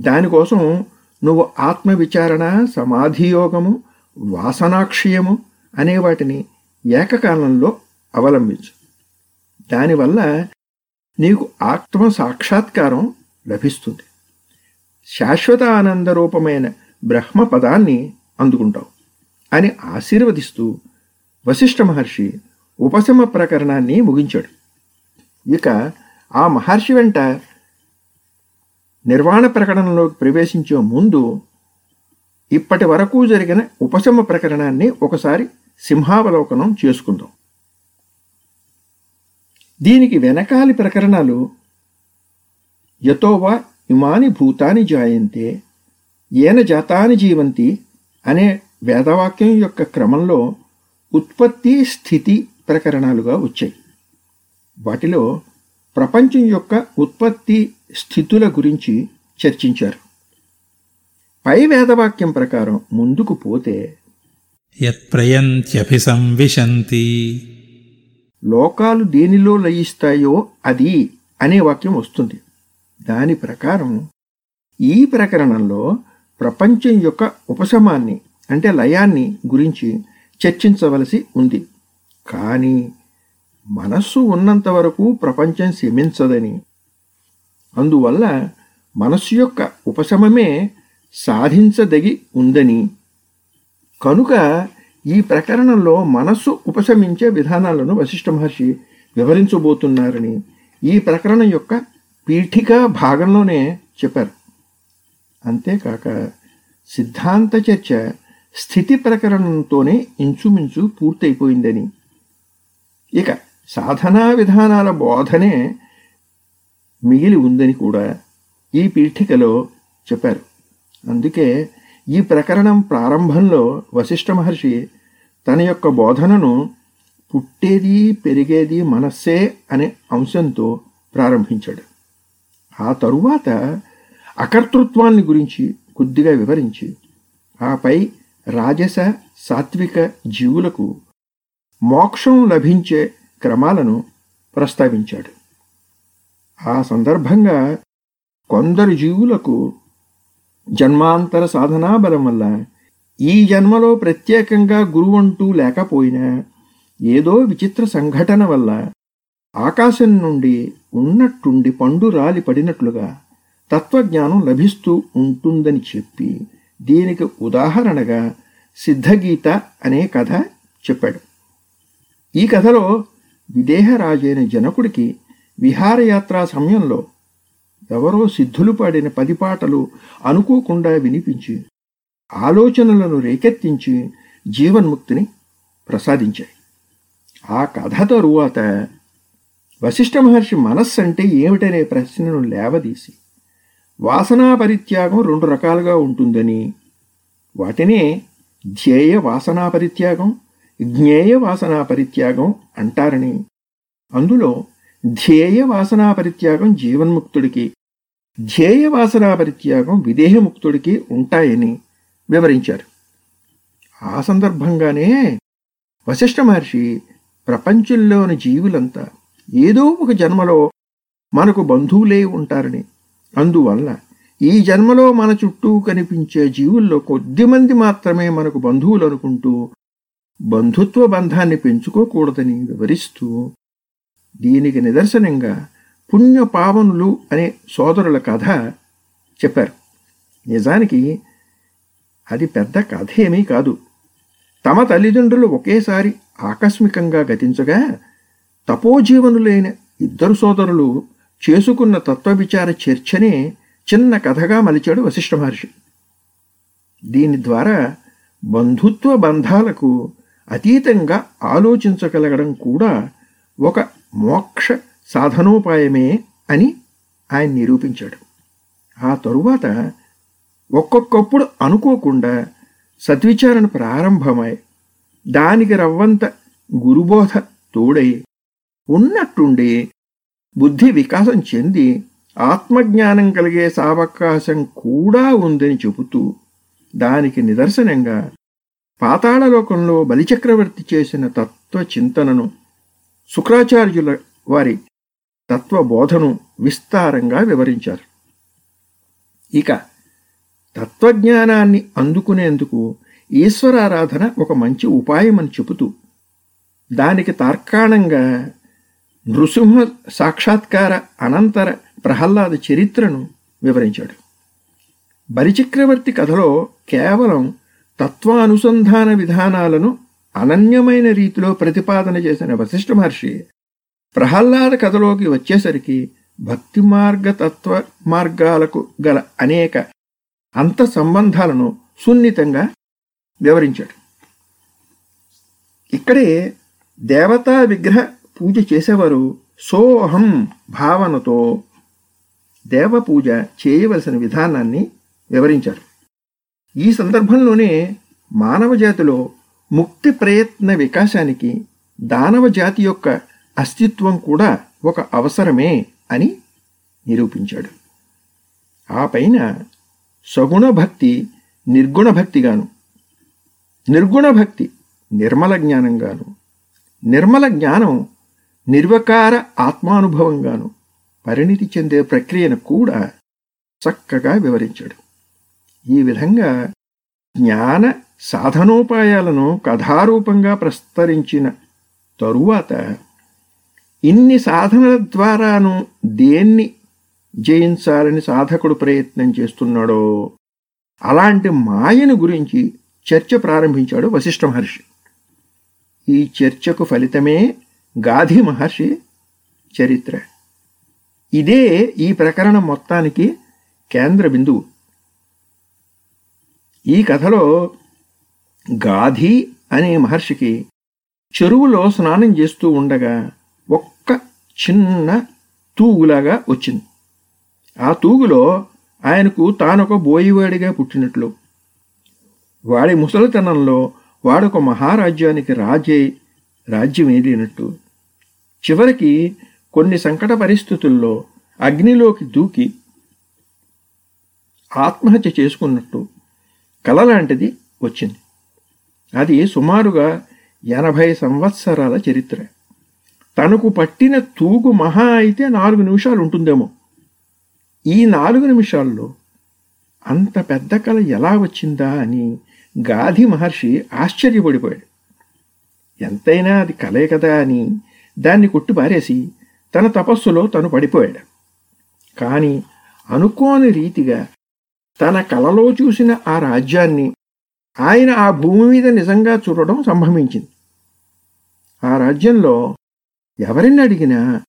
Speaker 2: దానికోసం నువ్వు ఆత్మవిచారణ సమాధియోగము వాసనాక్షయము అనే వాటిని ఏకకాలంలో అవలంబించు. దానివల్ల నీకు ఆత్మ సాక్షాత్కారం లభిస్తుంది. శాశ్వత ఆనందరూపమైన బ్రహ్మ పదాన్ని అందుకుంటావు. అని ఆశీర్వదిస్తూ వశిష్ఠ మహర్షి ఉపశమ ప్రకరణాన్ని ముగించాడు. ఇక ఆ మహర్షి వెంట నిర్వాణ ప్రకటనలోకి ప్రవేశించే ముందు ఇప్పటి వరకు జరిగిన ఉపశమ ప్రకరణాన్ని ఒకసారి సింహావలోకనం చేసుకుందాం. దీనికి వెనకాలి ప్రకరణాలు యతోవా ఇమాని భూతాని జాయంతే ఏన జాతాని జీవంతి అనే వేదవాక్యం యొక్క క్రమంలో ఉత్పత్తి స్థితి ప్రకరణాలుగా వచ్చాయి. వాటిలో ప్రపంచం యొక్క ఉత్పత్తి స్థితుల గురించి చర్చించారు. పై వేదవాక్యం ప్రకారం ముందుకు పోతే
Speaker 4: యత్ప్రయంత్యభిసంవిశంతి
Speaker 2: లోకాలు దేనిలో లయిస్తాయో అది అనే వాక్యం వస్తుంది. దాని ప్రకారం ఈ ప్రకరణంలో ప్రపంచం యొక్క ఉపశమాన్ని అంటే లయాన్ని గురించి చర్చించవలసి ఉంది. కానీ మనస్సు ఉన్నంత వరకు ప్రపంచం శమించదని అందువల్ల మనస్సు యొక్క ఉపశమమే సాధించదగి ఉందని. కనుక ఈ ప్రకరణంలో మనస్సు ఉపశమించే విధానాలను వశిష్ఠ మహర్షి వివరించబోతున్నారని ఈ ప్రకరణం యొక్క పీఠికా భాగంలోనే చెప్పారు. అంతేకాక సిద్ధాంత చర్చ స్థితి ప్రకరణంతోనే ఇంచుమించు పూర్తయిపోయిందని. ఇక సాధనా విధానాల బోధనే మిగిలి ఉందని కూడా ఈ పీఠికలో చెప్పారు. అందుకే ఈ ప్రకరణం ప్రారంభంలో వశిష్ఠ మహర్షి తన యొక్క బోధనను పుట్టేది పెరిగేది మనస్సే అనే అంశంతో ప్రారంభించాడు. ఆ తరువాత అకర్తృత్వాన్ని గురించి కొద్దిగా వివరించి ఆపై రాజస సాత్విక జీవులకు మోక్షం లభించే క్రమాలను ప్రస్తావించాడు. ఆ సందర్భంగా కొందరు జీవులకు జన్మాంతర సాధనా బలం వల్ల ఈ జన్మలో ప్రత్యేకంగా గురువంటూ లేకపోయినా ఏదో విచిత్ర సంఘటన వల్ల ఆకాశం నుండి ఉన్నట్టుండి పండు రాలి పడినట్లుగా తత్వజ్ఞానం లభిస్తూ ఉంటుందని చెప్పి దీనికి ఉదాహరణగా సిద్ధగీత అనే కథ చెప్పాడు. ఈ కథలో విదేహరాజైన జనకుడికి విహారయాత్రా సమయంలో ఎవరో సిద్ధులు పాడిన పది పాటలు అనుకోకుండా వినిపించి ఆలోచనలను రేకెత్తించి జీవన్ముక్తిని ప్రసాదించాయి. ఆ కథ తరువాత వశిష్ఠ మహర్షి మనస్సు అంటే ఏమిటనే ప్రశ్నను లేవదీసి వాసనా పరిత్యాగం రెండు రకాలుగా ఉంటుందని. వాటినే ధ్యేయ వాసనా పరిత్యాగం జ్ఞేయ వాసనా పరిత్యాగం అంటారని. అందులో ధ్యేయ వాసనా పరిత్యాగం జీవన్ముక్తుడికి ధ్యేయ వాసనా పరిత్యాగం విదేహముక్తుడికి ఉంటాయని వివరించారు. ఆ సందర్భంగానే వశిష్ఠ మహర్షి ప్రపంచంలోని జీవులంతా ఏదో ఒక జన్మలో మనకు బంధువులే ఉంటారని అందువల్ల ఈ జన్మలో మన చుట్టూ కనిపించే జీవుల్లో కొద్దిమంది మాత్రమే మనకు బంధువులు అనుకుంటూ బంధుత్వ బంధాన్ని పెంచుకోకూడదని వివరిస్తూ దీనికి నిదర్శనంగా పుణ్యపావనులు అనే సోదరుల కథ చెప్పారు. నిజానికి అది పెద్ద కథ ఏమీ కాదు. తమ తల్లిదండ్రులు ఒకేసారి ఆకస్మికంగా గతించగా తపోజీవనులైన ఇద్దరు సోదరులు చేసుకున్న తత్వవిచార చర్చనే చిన్న కథగా మలిచాడు వశిష్ఠ మహర్షి. దీని ద్వారా బంధుత్వ బంధాలకు అతీతంగా ఆలోచించగలగడం కూడా ఒక మోక్ష సాధనోపాయమే అని ఆయన నిరూపించాడు. ఆ తరువాత ఒక్కొక్కప్పుడు అనుకోకుండా సద్విచారణ ప్రారంభమై దానికి రవ్వంత గురుబోధ తోడై ఉన్నట్టుండి బుద్ధి వికాసం చెంది ఆత్మజ్ఞానం కలిగే సావకాశం కూడా ఉందని చెబుతూ దానికి నిదర్శనంగా పాతాళలోకంలో బలిచక్రవర్తి చేసిన తత్వ చింతనను శుక్రాచార్యుల వారి తత్వబోధను విస్తారంగా వివరించారు. ఇక తత్వజ్ఞానాన్ని అందుకునేందుకు ఈశ్వరారాధన ఒక మంచి ఉపాయమని చెబుతూ దానికి తార్కాణంగా నృసింహ సాక్షాత్కార అనంతర ప్రహ్లాద చరిత్రను వివరించాడు. బలిచక్రవర్తి కథలో కేవలం తత్వానుసంధాన విధానాలను అనన్యమైన రీతిలో ప్రతిపాదన చేసిన వశిష్ఠ మహర్షి ప్రహ్లాద కథలోకి వచ్చేసరికి భక్తి మార్గ తత్వ మార్గాలకు గల అనేక అంత సంబంధాలను సున్నితంగా వివరించాడు. ఇక్కడే దేవతా విగ్రహ పూజ చేసేవారు సోహం భావనతో దేవపూజ చేయవలసిన విధానాన్ని వివరించారు ఈ సందర్భంలోనే మానవ జాతిలో ముక్తి ప్రయత్న వికాసానికి దానవ జాతి యొక్క అస్తిత్వం కూడా ఒక అవసరమే అని నిరూపించాడు ఆ పైన సగుణ భక్తి నిర్గుణ భక్తిగాను నిర్గుణ భక్తి నిర్మల జ్ఞానంగాను నిర్మల జ్ఞానం నిర్వకార ఆత్మానుభవంగాను పరిణితి చెందే ప్రక్రియను కూడా చక్కగా వివరించాడు. ఈ విధంగా జ్ఞాన సాధనోపాయాలను కథారూపంగా ప్రస్తరించిన తరువాత ఇన్ని సాధనల ద్వారాను దేన్ని జయించాలని సాధకుడు ప్రయత్నం చేస్తున్నాడో అలాంటి మాయను గురించి చర్చ ప్రారంభించాడు వశిష్ఠ మహర్షి. ఈ చర్చకు ఫలితమే గాధి మహర్షి చరిత్ర. ఇదే ఈ ప్రకరణం మొత్తానికి కేంద్ర బిందువు. ఈ కథలో గాధి అనే మహర్షికి చెరువులో స్నానం చేస్తూ ఉండగా ఒక్క చిన్న తూగులాగా వచ్చింది. ఆ తూగులో ఆయనకు తానొక బోయివాడిగా పుట్టినట్లు. వాడి ముసలితనంలో వాడొక మహారాజ్యానికి రాజే రాజ్యం ఏలినట్టు చివరికి కొన్ని సంకట పరిస్థితుల్లో అగ్నిలోకి దూకి ఆత్మహత్య చేసుకున్నట్టు కళ లాంటిది వచ్చింది. అది సుమారుగా ఎనభై సంవత్సరాల చరిత్ర. తనకు పట్టిన తూగు మహా అయితే నాలుగు నిమిషాలు ఉంటుందేమో. ఈ నాలుగు నిమిషాల్లో అంత పెద్ద కళ ఎలా వచ్చిందా అని గాధి మహర్షి ఆశ్చర్యపడిపోయాడు. ఎంతైనా అది కలే కదా అని దాన్ని కొట్టి పారేసి తన తపస్సులో తను పడిపోయాడు. కానీ అనుకోని రీతిగా తన కలలో చూసిన ఆ రాజ్యాన్ని ఆయన ఆ భూమి మీద నిజంగా చూడడం సంభవించింది. ఆ రాజ్యంలో ఎవరిని అడిగినా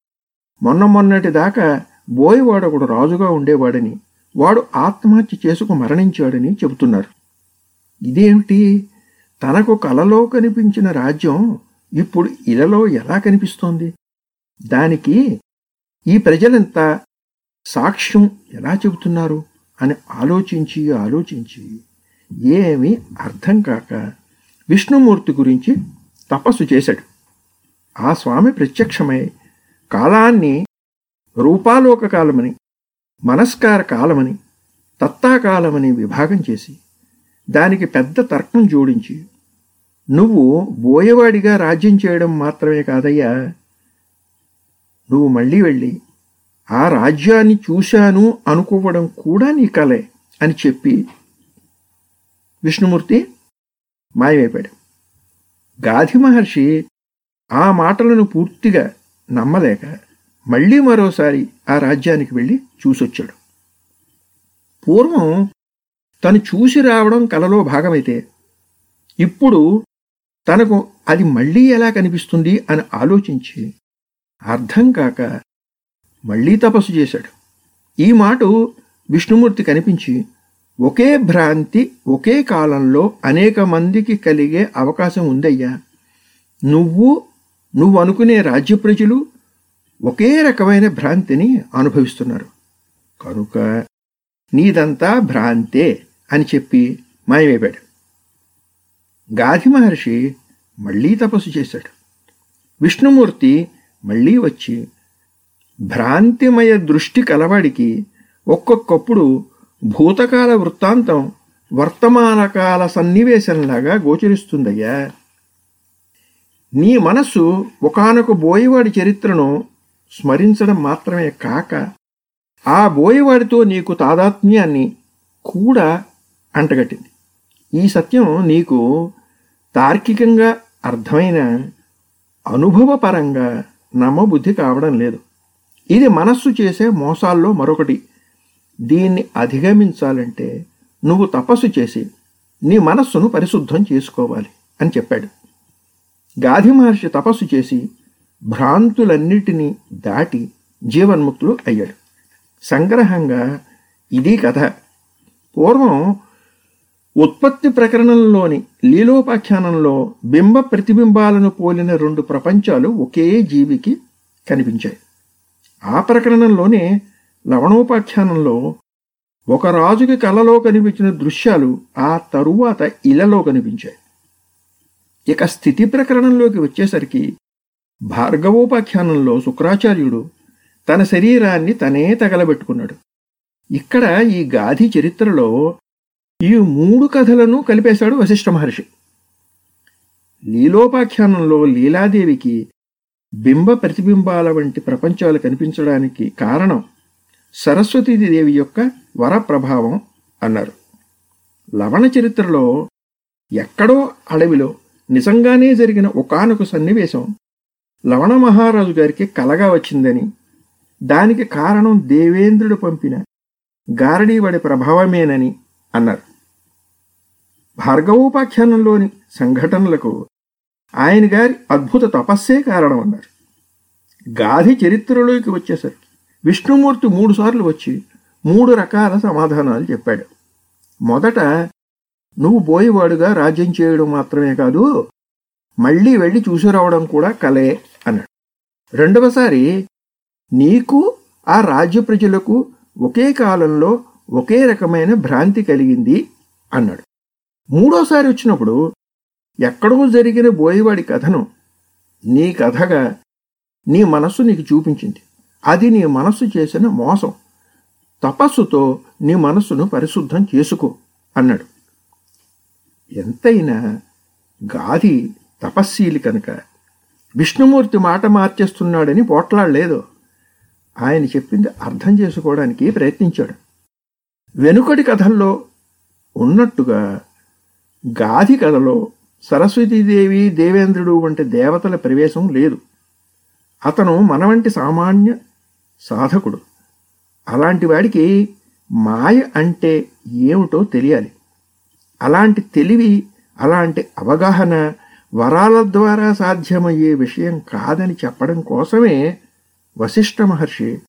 Speaker 2: మొన్న మొన్నటి దాకా బోయవాడొకడు రాజుగా ఉండేవాడని వాడు ఆత్మహత్య చేసుకు మరణించాడని చెబుతున్నారు. ఇదేమిటి? తనకు కలలో కనిపించిన రాజ్యం ఇప్పుడు ఇలలో ఎలా కనిపిస్తోంది? దానికి ఈ ప్రజలంతా సాక్ష్యం ఎలా చెబుతున్నారు? అని ఆలోచించి ఆలోచించి ఏమీ అర్థం కాక విష్ణుమూర్తి గురించి తపస్సు చేశాడు. ఆ స్వామి ప్రత్యక్షమై కాలాన్ని రూపాలోక కాలమని మనస్కార కాలమని తత్తాకాలమని విభాగం చేసి దానికి పెద్ద తర్కం జోడించి నువ్వు బోయవాడిగా రాజ్యం చేయడం మాత్రమే కాదయ్యా. నువ్వు మళ్ళీ వెళ్ళి ఆ రాజ్యాన్ని చూశాను అనుకోవడం కూడా నీ కలే అని చెప్పి విష్ణుమూర్తి మాయమైపాడు గాధి మహర్షి ఆ మాటలను పూర్తిగా నమ్మలేక మళ్ళీ మరోసారి ఆ రాజ్యానికి వెళ్ళి చూసొచ్చాడు. పూర్వం తను చూసి రావడం కలలో భాగమైతే ఇప్పుడు తనకు అది మళ్ళీ ఎలా కనిపిస్తుంది అని ఆలోచించి అర్థం కాక మళ్ళీ తపస్సు చేశాడు. ఈ మాట విష్ణుమూర్తి కనిపించి ఒకే భ్రాంతి ఒకే కాలంలో అనేక మందికి కలిగే అవకాశం ఉందయ్యా. నువ్వు నువ్వు అనుకునే రాజ్య ప్రజలు ఒకే రకమైన భ్రాంతిని అనుభవిస్తున్నారు. కనుక నీదంతా భ్రాంతే అని చెప్పి మాయమైపాడు గాధి మహర్షి మళ్ళీ తపస్సు చేశాడు. విష్ణుమూర్తి మళ్ళీ వచ్చి భ్రాంతిమయ దృష్టి కలవాడికి ఒక్కొక్కప్పుడు భూతకాల వృత్తాంతం వర్తమానకాల సన్నివేశంలాగా గోచరిస్తుందయ్యా. నీ మనస్సు ఒకనొక బోయవాడి చరిత్రను స్మరించడం మాత్రమే కాక ఆ బోయవాడితో నీకు తాదాత్మ్యాన్ని కూడా అంటగట్టింది. ఈ సత్యం నీకు తార్కికంగా అర్థమైన అనుభవపరంగా నమ్మబుద్ధి కావడం లేదు. ఇది మనస్సు చేసే మోసాల్లో మరొకటి. దీన్ని అధిగమించాలంటే నువ్వు తపస్సు చేసి నీ మనస్సును పరిశుద్ధం చేసుకోవాలి అని చెప్పాడు. గాధి మహర్షి తపస్సు చేసి భ్రాంతులన్నిటినీ దాటి జీవన్ముక్తులు అయ్యాడు. సంగ్రహంగా ఇది కథ. పూర్వం ఉత్పత్తి ప్రకరణంలోని లీలోపాఖ్యానంలో బింబ ప్రతిబింబాలను పోలిన రెండు ప్రపంచాలు ఒకే జీవికి కనిపించాయి. ఆ ప్రకరణంలోనే లవణోపాఖ్యానంలో ఒక రాజుకి కలలో కనిపించిన దృశ్యాలు ఆ తరువాత ఇలలో కనిపించాయి. ఇక స్థితి ప్రకరణంలోకి వచ్చేసరికి భార్గవోపాఖ్యానంలో శుక్రాచార్యుడు తన శరీరాన్ని తనే తగలబెట్టుకున్నాడు. ఇక్కడ ఈ గాధి చరిత్రలో ఈ మూడు కథలను కలిపేశాడు వశిష్ఠ మహర్షి. లీలోపాఖ్యానంలో లీలాదేవికి బింబ ప్రతిబింబాల వంటి ప్రపంచాలు కనిపించడానికి కారణం సరస్వతీదేవి యొక్క వర ప్రభావం అన్నారు. లవణ చరిత్రలో ఎక్కడో అడవిలో నిజంగానే జరిగిన ఒకానొక సన్నివేశం లవణ మహారాజు గారికి కలగా వచ్చిందని దానికి కారణం దేవేంద్రుడు పంపిన గారడీవాడి ప్రభావమేనని అన్నారు. భార్గవోపాఖ్యానంలోని సంఘటనలకు ఆయన గారి అద్భుత తపస్సే కారణం అన్నారు గాధి చరిత్రలోకి వచ్చేసరికి విష్ణుమూర్తి మూడుసార్లు వచ్చి మూడు రకాల సమాధానాలు చెప్పాడు. మొదట నువ్వు పోయేవాడుగా రాజ్యం చేయడం మాత్రమే కాదు మళ్ళీ వెళ్ళి చూసి రావడం కూడా కలే అన్నాడు. రెండవసారి నీకు ఆ రాజ్య ప్రజలకు ఒకే కాలంలో ఒకే రకమైన భ్రాంతి కలిగింది అన్నాడు. మూడోసారి వచ్చినప్పుడు ఎక్కడో జరిగిన బోయవాడి కథను నీ కథగా నీ మనస్సు నీకు చూపించింది. అది నీ మనస్సు చేసిన మోసం. తపస్సుతో నీ మనస్సును పరిశుద్ధం చేసుకో అన్నాడు. ఎంతైనా గాది తపస్శీలి కనుక విష్ణుమూర్తి మాట మార్చేస్తున్నాడని పోట్లాడలేదు. ఆయన చెప్పింది అర్థం చేసుకోవడానికి ప్రయత్నించాడు. వెనుకటి కథల్లో ఉన్నట్టుగా గాది కథలో సరస్వతీదేవి దేవేంద్రుడు వంటి దేవతల ప్రవేశం లేదు. అతను మన వంటి సామాన్య సాధకుడు. అలాంటి వాడికి మాయ అంటే ఏమిటో తెలియాలి. అలాంటి తెలివి అలాంటి అవగాహన వరాల ద్వారా సాధ్యమయ్యే విషయం కాదని చెప్పడం కోసమే వశిష్ఠ మహర్షి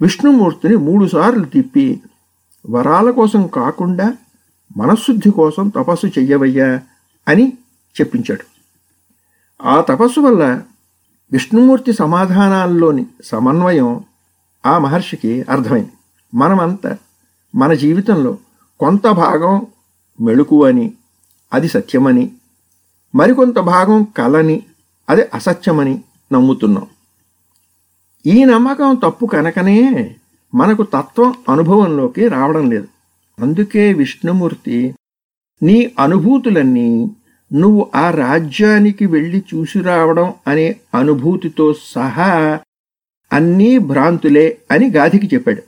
Speaker 2: విష్ణుమూర్తిని మూడుసార్లు తిప్పి వరాల కోసం కాకుండా మనశుద్ధి కోసం తపస్సు చెయ్యవయ్యా అని చెప్పించాడు. ఆ తపస్సు వల్ల విష్ణుమూర్తి సమాధానాల్లోని సమన్వయం ఆ మహర్షికి అర్థమైంది. మనమంతా మన జీవితంలో కొంత భాగం మెళుకు అని అది సత్యమని మరికొంత భాగం కలని అది అసత్యమని నమ్ముతున్నాం. ఈ నమ్మకం తప్పు కనుకనే మనకు తత్వం అనుభవంలోకి రావడం లేదు. అందుకే విష్ణుమూర్తి నీ అనుభూతులన్నీ నువ్వు ఆ రాజ్యానికి వెళ్ళి చూసి రావడం అనే అనుభూతితో సహా అన్నీ భ్రాంతులే అని గాధికి చెప్పాడు.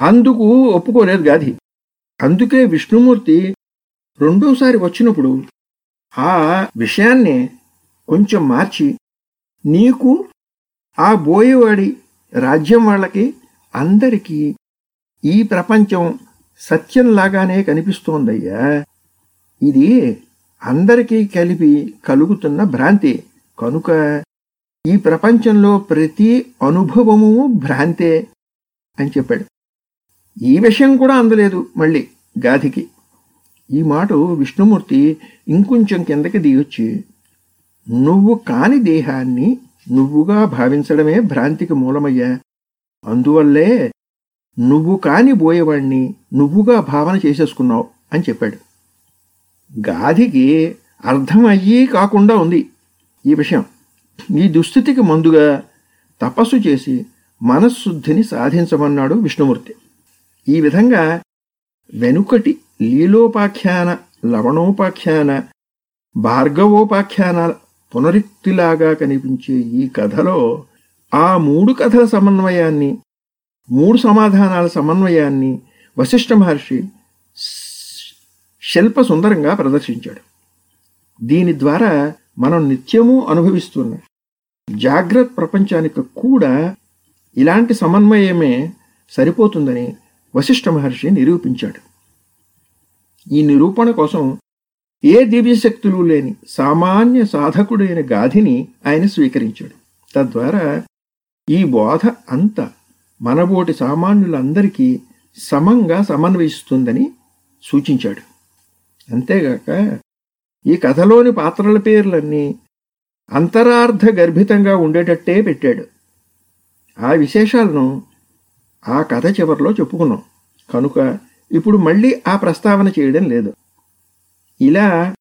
Speaker 2: అందుకు ఒప్పుకోలేదు గాధి. అందుకే విష్ణుమూర్తి రెండోసారి వచ్చినప్పుడు ఆ విషయాన్ని కొంచెం మార్చి నీకు ఆ బోయేవాడి రాజ్యం వాళ్ళకి అందరికీ ఈ ప్రపంచం సత్యంలాగానే కనిపిస్తోందయ్యా. ఇది అందరికీ కలిపి కలుగుతున్న భ్రాంతి. కనుక ఈ ప్రపంచంలో ప్రతి అనుభవము భ్రాంతే అని చెప్పాడు. ఈ విషయం కూడా అందలేదు మళ్ళీ గాధికి. ఈ మాట విష్ణుమూర్తి ఇంకొంచెం కిందకి దిగొచ్చి నువ్వు కాని దేహాన్ని నువ్వుగా భావించడమే భ్రాంతికి మూలమయ్యా. అందువల్లే నువ్వు కాని బోయేవాణ్ణి నువ్వుగా భావన చేసేసుకున్నావు అని చెప్పాడు. గాధికి అర్థం అయ్యి కాకుండా ఉంది ఈ విషయం. ఈ దుస్థితికి ముందుగా తపస్సు చేసి మనశ్శుద్ధిని సాధించమన్నాడు విష్ణుమూర్తి. ఈ విధంగా వెనుకటి లీలోపాఖ్యాన లవణోపాఖ్యాన భార్గవోపాఖ్యానాల పునరుక్తిలాగా కనిపించే ఈ కథలో ఆ మూడు కథల సమన్వయాన్ని మూడు సమాధానాల సమన్వయాన్ని వశిష్ఠ మహర్షి శిల్ప సుందరంగా ప్రదర్శించాడు. దీని ద్వారా మనం నిత్యము అనుభవిస్తున్న జాగ్రత్త ప్రపంచానికి కూడా ఇలాంటి సమన్వయమే సరిపోతుందని వశిష్ఠ మహర్షి నిరూపించాడు. ఈ నిరూపణ కోసం ఏ దివ్యశక్తులు లేని సామాన్య సాధకుడైన గాధిని ఆయన స్వీకరించాడు. తద్వారా ఈ బోధ అంతా మనబోటి సామాన్యులందరికీ సమంగా సమన్వయిస్తుందని సూచించాడు. అంతేగాక ఈ కథలోని పాత్రల పేర్లన్నీ అంతరార్థ గర్భితంగా ఉండేటట్టే పెట్టాడు. ఆ విశేషాలను ఆ కథ చివరిలో చెప్పుకున్నాం. కనుక ఇప్పుడు మళ్ళీ ఆ ప్రస్తావన చేయడం లేదు. ఇలా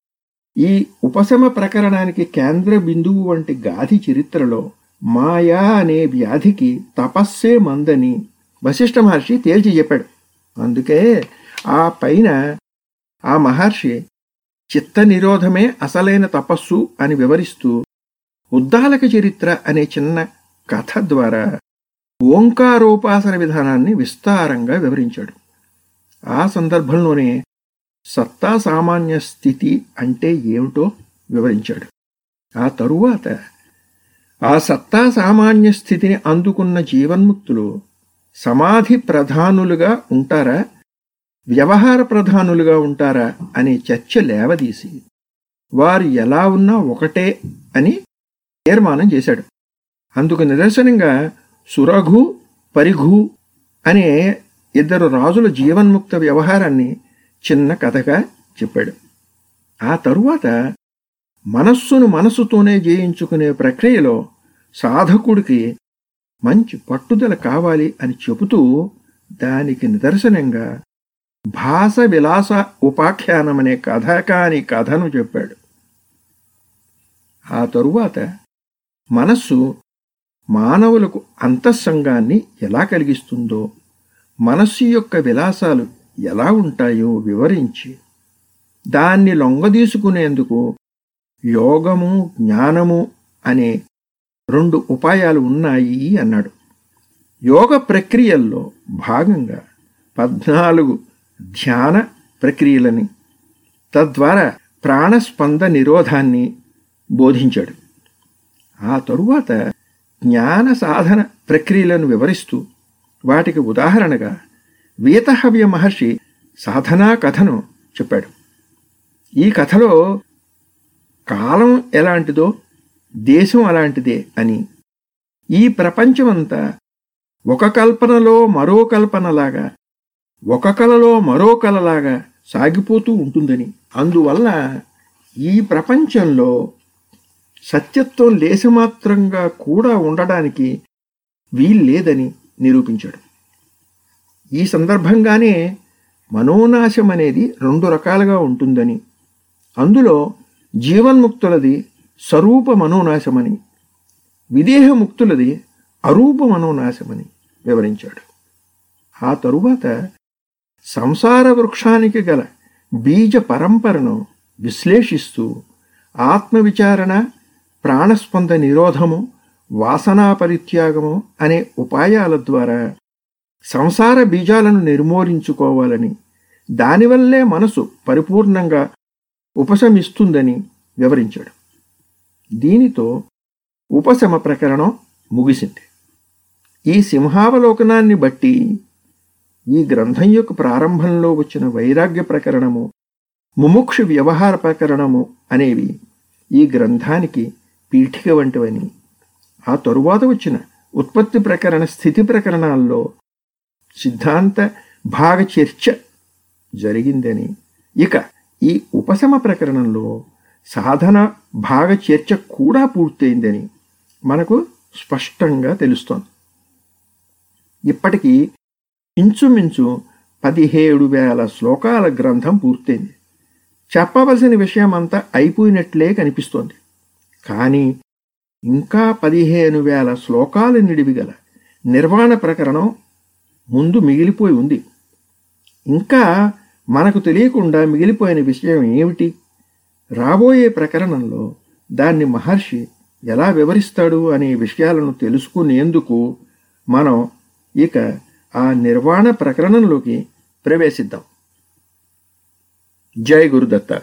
Speaker 2: ఈ ఉపశమ ప్రకరణానికి కేంద్ర బిందువు వంటి గాధి చరిత్రలో మాయా అనే వ్యాధికి తపస్సే మందని వశిష్ఠ మహర్షి తేల్చి చెప్పాడు. అందుకే ఆ పైన ఆ మహర్షి చిత్త నిరోధమే అసలైన తపస్సు అని వివరిస్తూ ఉద్దాలక చరిత్ర అనే చిన్న కథ ద్వారా ఓంకారోపాసన విధానాన్ని విస్తారంగా వివరించాడు. ఆ సందర్భంలోనే సత్తా సామాన్య స్థితి అంటే ఏమిటో వివరించాడు. ఆ తరువాత ఆ సత్తా సామాన్య స్థితిని అందుకున్న జీవన్ముక్తులు సమాధి ప్రధానులుగా ఉంటారా? వ్యవహార ప్రధానులుగా ఉంటారా? అనే చర్చ లేవదీసి వారు ఎలా ఉన్నా ఒకటే అని తీర్మానం చేశాడు. అందుకు నిదర్శనంగా సురఘు పరిఘు అనే ఇద్దరు రాజుల జీవన్ముక్త వ్యవహారాన్ని చిన్న కథగా చెప్పాడు. ఆ తరువాత మనస్సును మనస్సుతోనే జయించుకునే ప్రక్రియలో సాధకుడికి మంచి పట్టుదల కావాలి అని చెబుతూ దానికి నిదర్శనంగా భాస విలాస ఉపాఖ్యానమనే కథకాని కథను చెప్పాడు. ఆ తరువాత మనస్సు మానవులకు అంతఃసంగాన్ని ఎలా కలిగిస్తుందో మనస్సు యొక్క విలాసాలు ఎలా ఉంటాయో వివరించి దాన్ని లొంగదీసుకునేందుకు యోగము జ్ఞానము అనే రెండు ఉపాయాలు ఉన్నాయి అన్నాడు. యోగ ప్రక్రియల్లో భాగంగా పద్నాలుగు ధ్యాన ప్రక్రియలని తద్వారా ప్రాణస్పంద నిరోధాన్ని బోధించాడు. ఆ తరువాత జ్ఞాన సాధన ప్రక్రియలను వివరిస్తూ వాటికి ఉదాహరణగా వీతహవ్య మహర్షి సాధనా కథను చెప్పాడు. ఈ కథలో కాలం ఎలాంటిదో దేశం అలాంటిదే అని. ఈ ప్రపంచమంతా ఒక కల్పనలో మరో కల్పనలాగా ఒక కలలో మరో కలలాగా సాగిపోతూ ఉంటుందని. అందువల్ల ఈ ప్రపంచంలో సత్యత్వం లేశమాత్రంగా కూడా ఉండడానికి వీల్లేదని నిరూపించాడు. ఈ సందర్భంగానే మనోనాశం అనేది రెండు రకాలుగా ఉంటుందని. అందులో జీవన్ముక్తులది స్వరూప మనోనాశమని విదేహముక్తులది అరూప మనోనాశమని వివరించాడు. ఆ తరువాత సంసార వృక్షానికి గల బీజ పరంపరను విశ్లేషిస్తూ ఆత్మవిచారణ ప్రాణస్పంద నిరోధము వాసనా పరిత్యాగము అనే ఉపాయాల ద్వారా సంసార బీజాలను నిర్మూలించుకోవాలని దానివల్లే మనసు పరిపూర్ణంగా ఉపశమిస్తుందని వివరించాడు. దీనితో ఉపశమ ప్రకరణం ముగిసింది. ఈ సింహావలోకనాన్ని బట్టి ఈ గ్రంథం యొక్క ప్రారంభంలో వచ్చిన వైరాగ్య ప్రకరణము ముముక్షు వ్యవహార ప్రకరణము అనేవి ఈ గ్రంథానికి పీఠిక వంటివని ఆ తరువాత వచ్చిన ఉత్పత్తి ప్రకరణ స్థితి ప్రకరణాల్లో సిద్ధాంత భాగచర్చ జరిగిందని ఇక ఈ ఉపశమ ప్రకరణంలో సాధన భాగ చర్చ కూడా పూర్తయిందని మనకు స్పష్టంగా తెలుస్తోంది. ఇప్పటికీ ఇంచుమించు పదిహేడు వేల శ్లోకాల గ్రంథం పూర్తయింది. చెప్పవలసిన విషయం అంతా అయిపోయినట్లే కనిపిస్తోంది. కానీ ఇంకా పదిహేను వేల శ్లోకాలు నిడివిగల నిర్వాణ ప్రకరణం ముందు మిగిలిపోయి ఉంది. ఇంకా మనకు తెలియకుండా మిగిలిపోయిన విషయం ఏమిటి? రాబోయే ప్రకరణంలో దాన్ని మహర్షి ఎలా వివరిస్తాడు అనే విషయాలను తెలుసుకునేందుకు మనం ఇక ఆ నిర్వాణ ప్రకరణంలోకి ప్రవేశిద్దాం. జై గురుదత్త.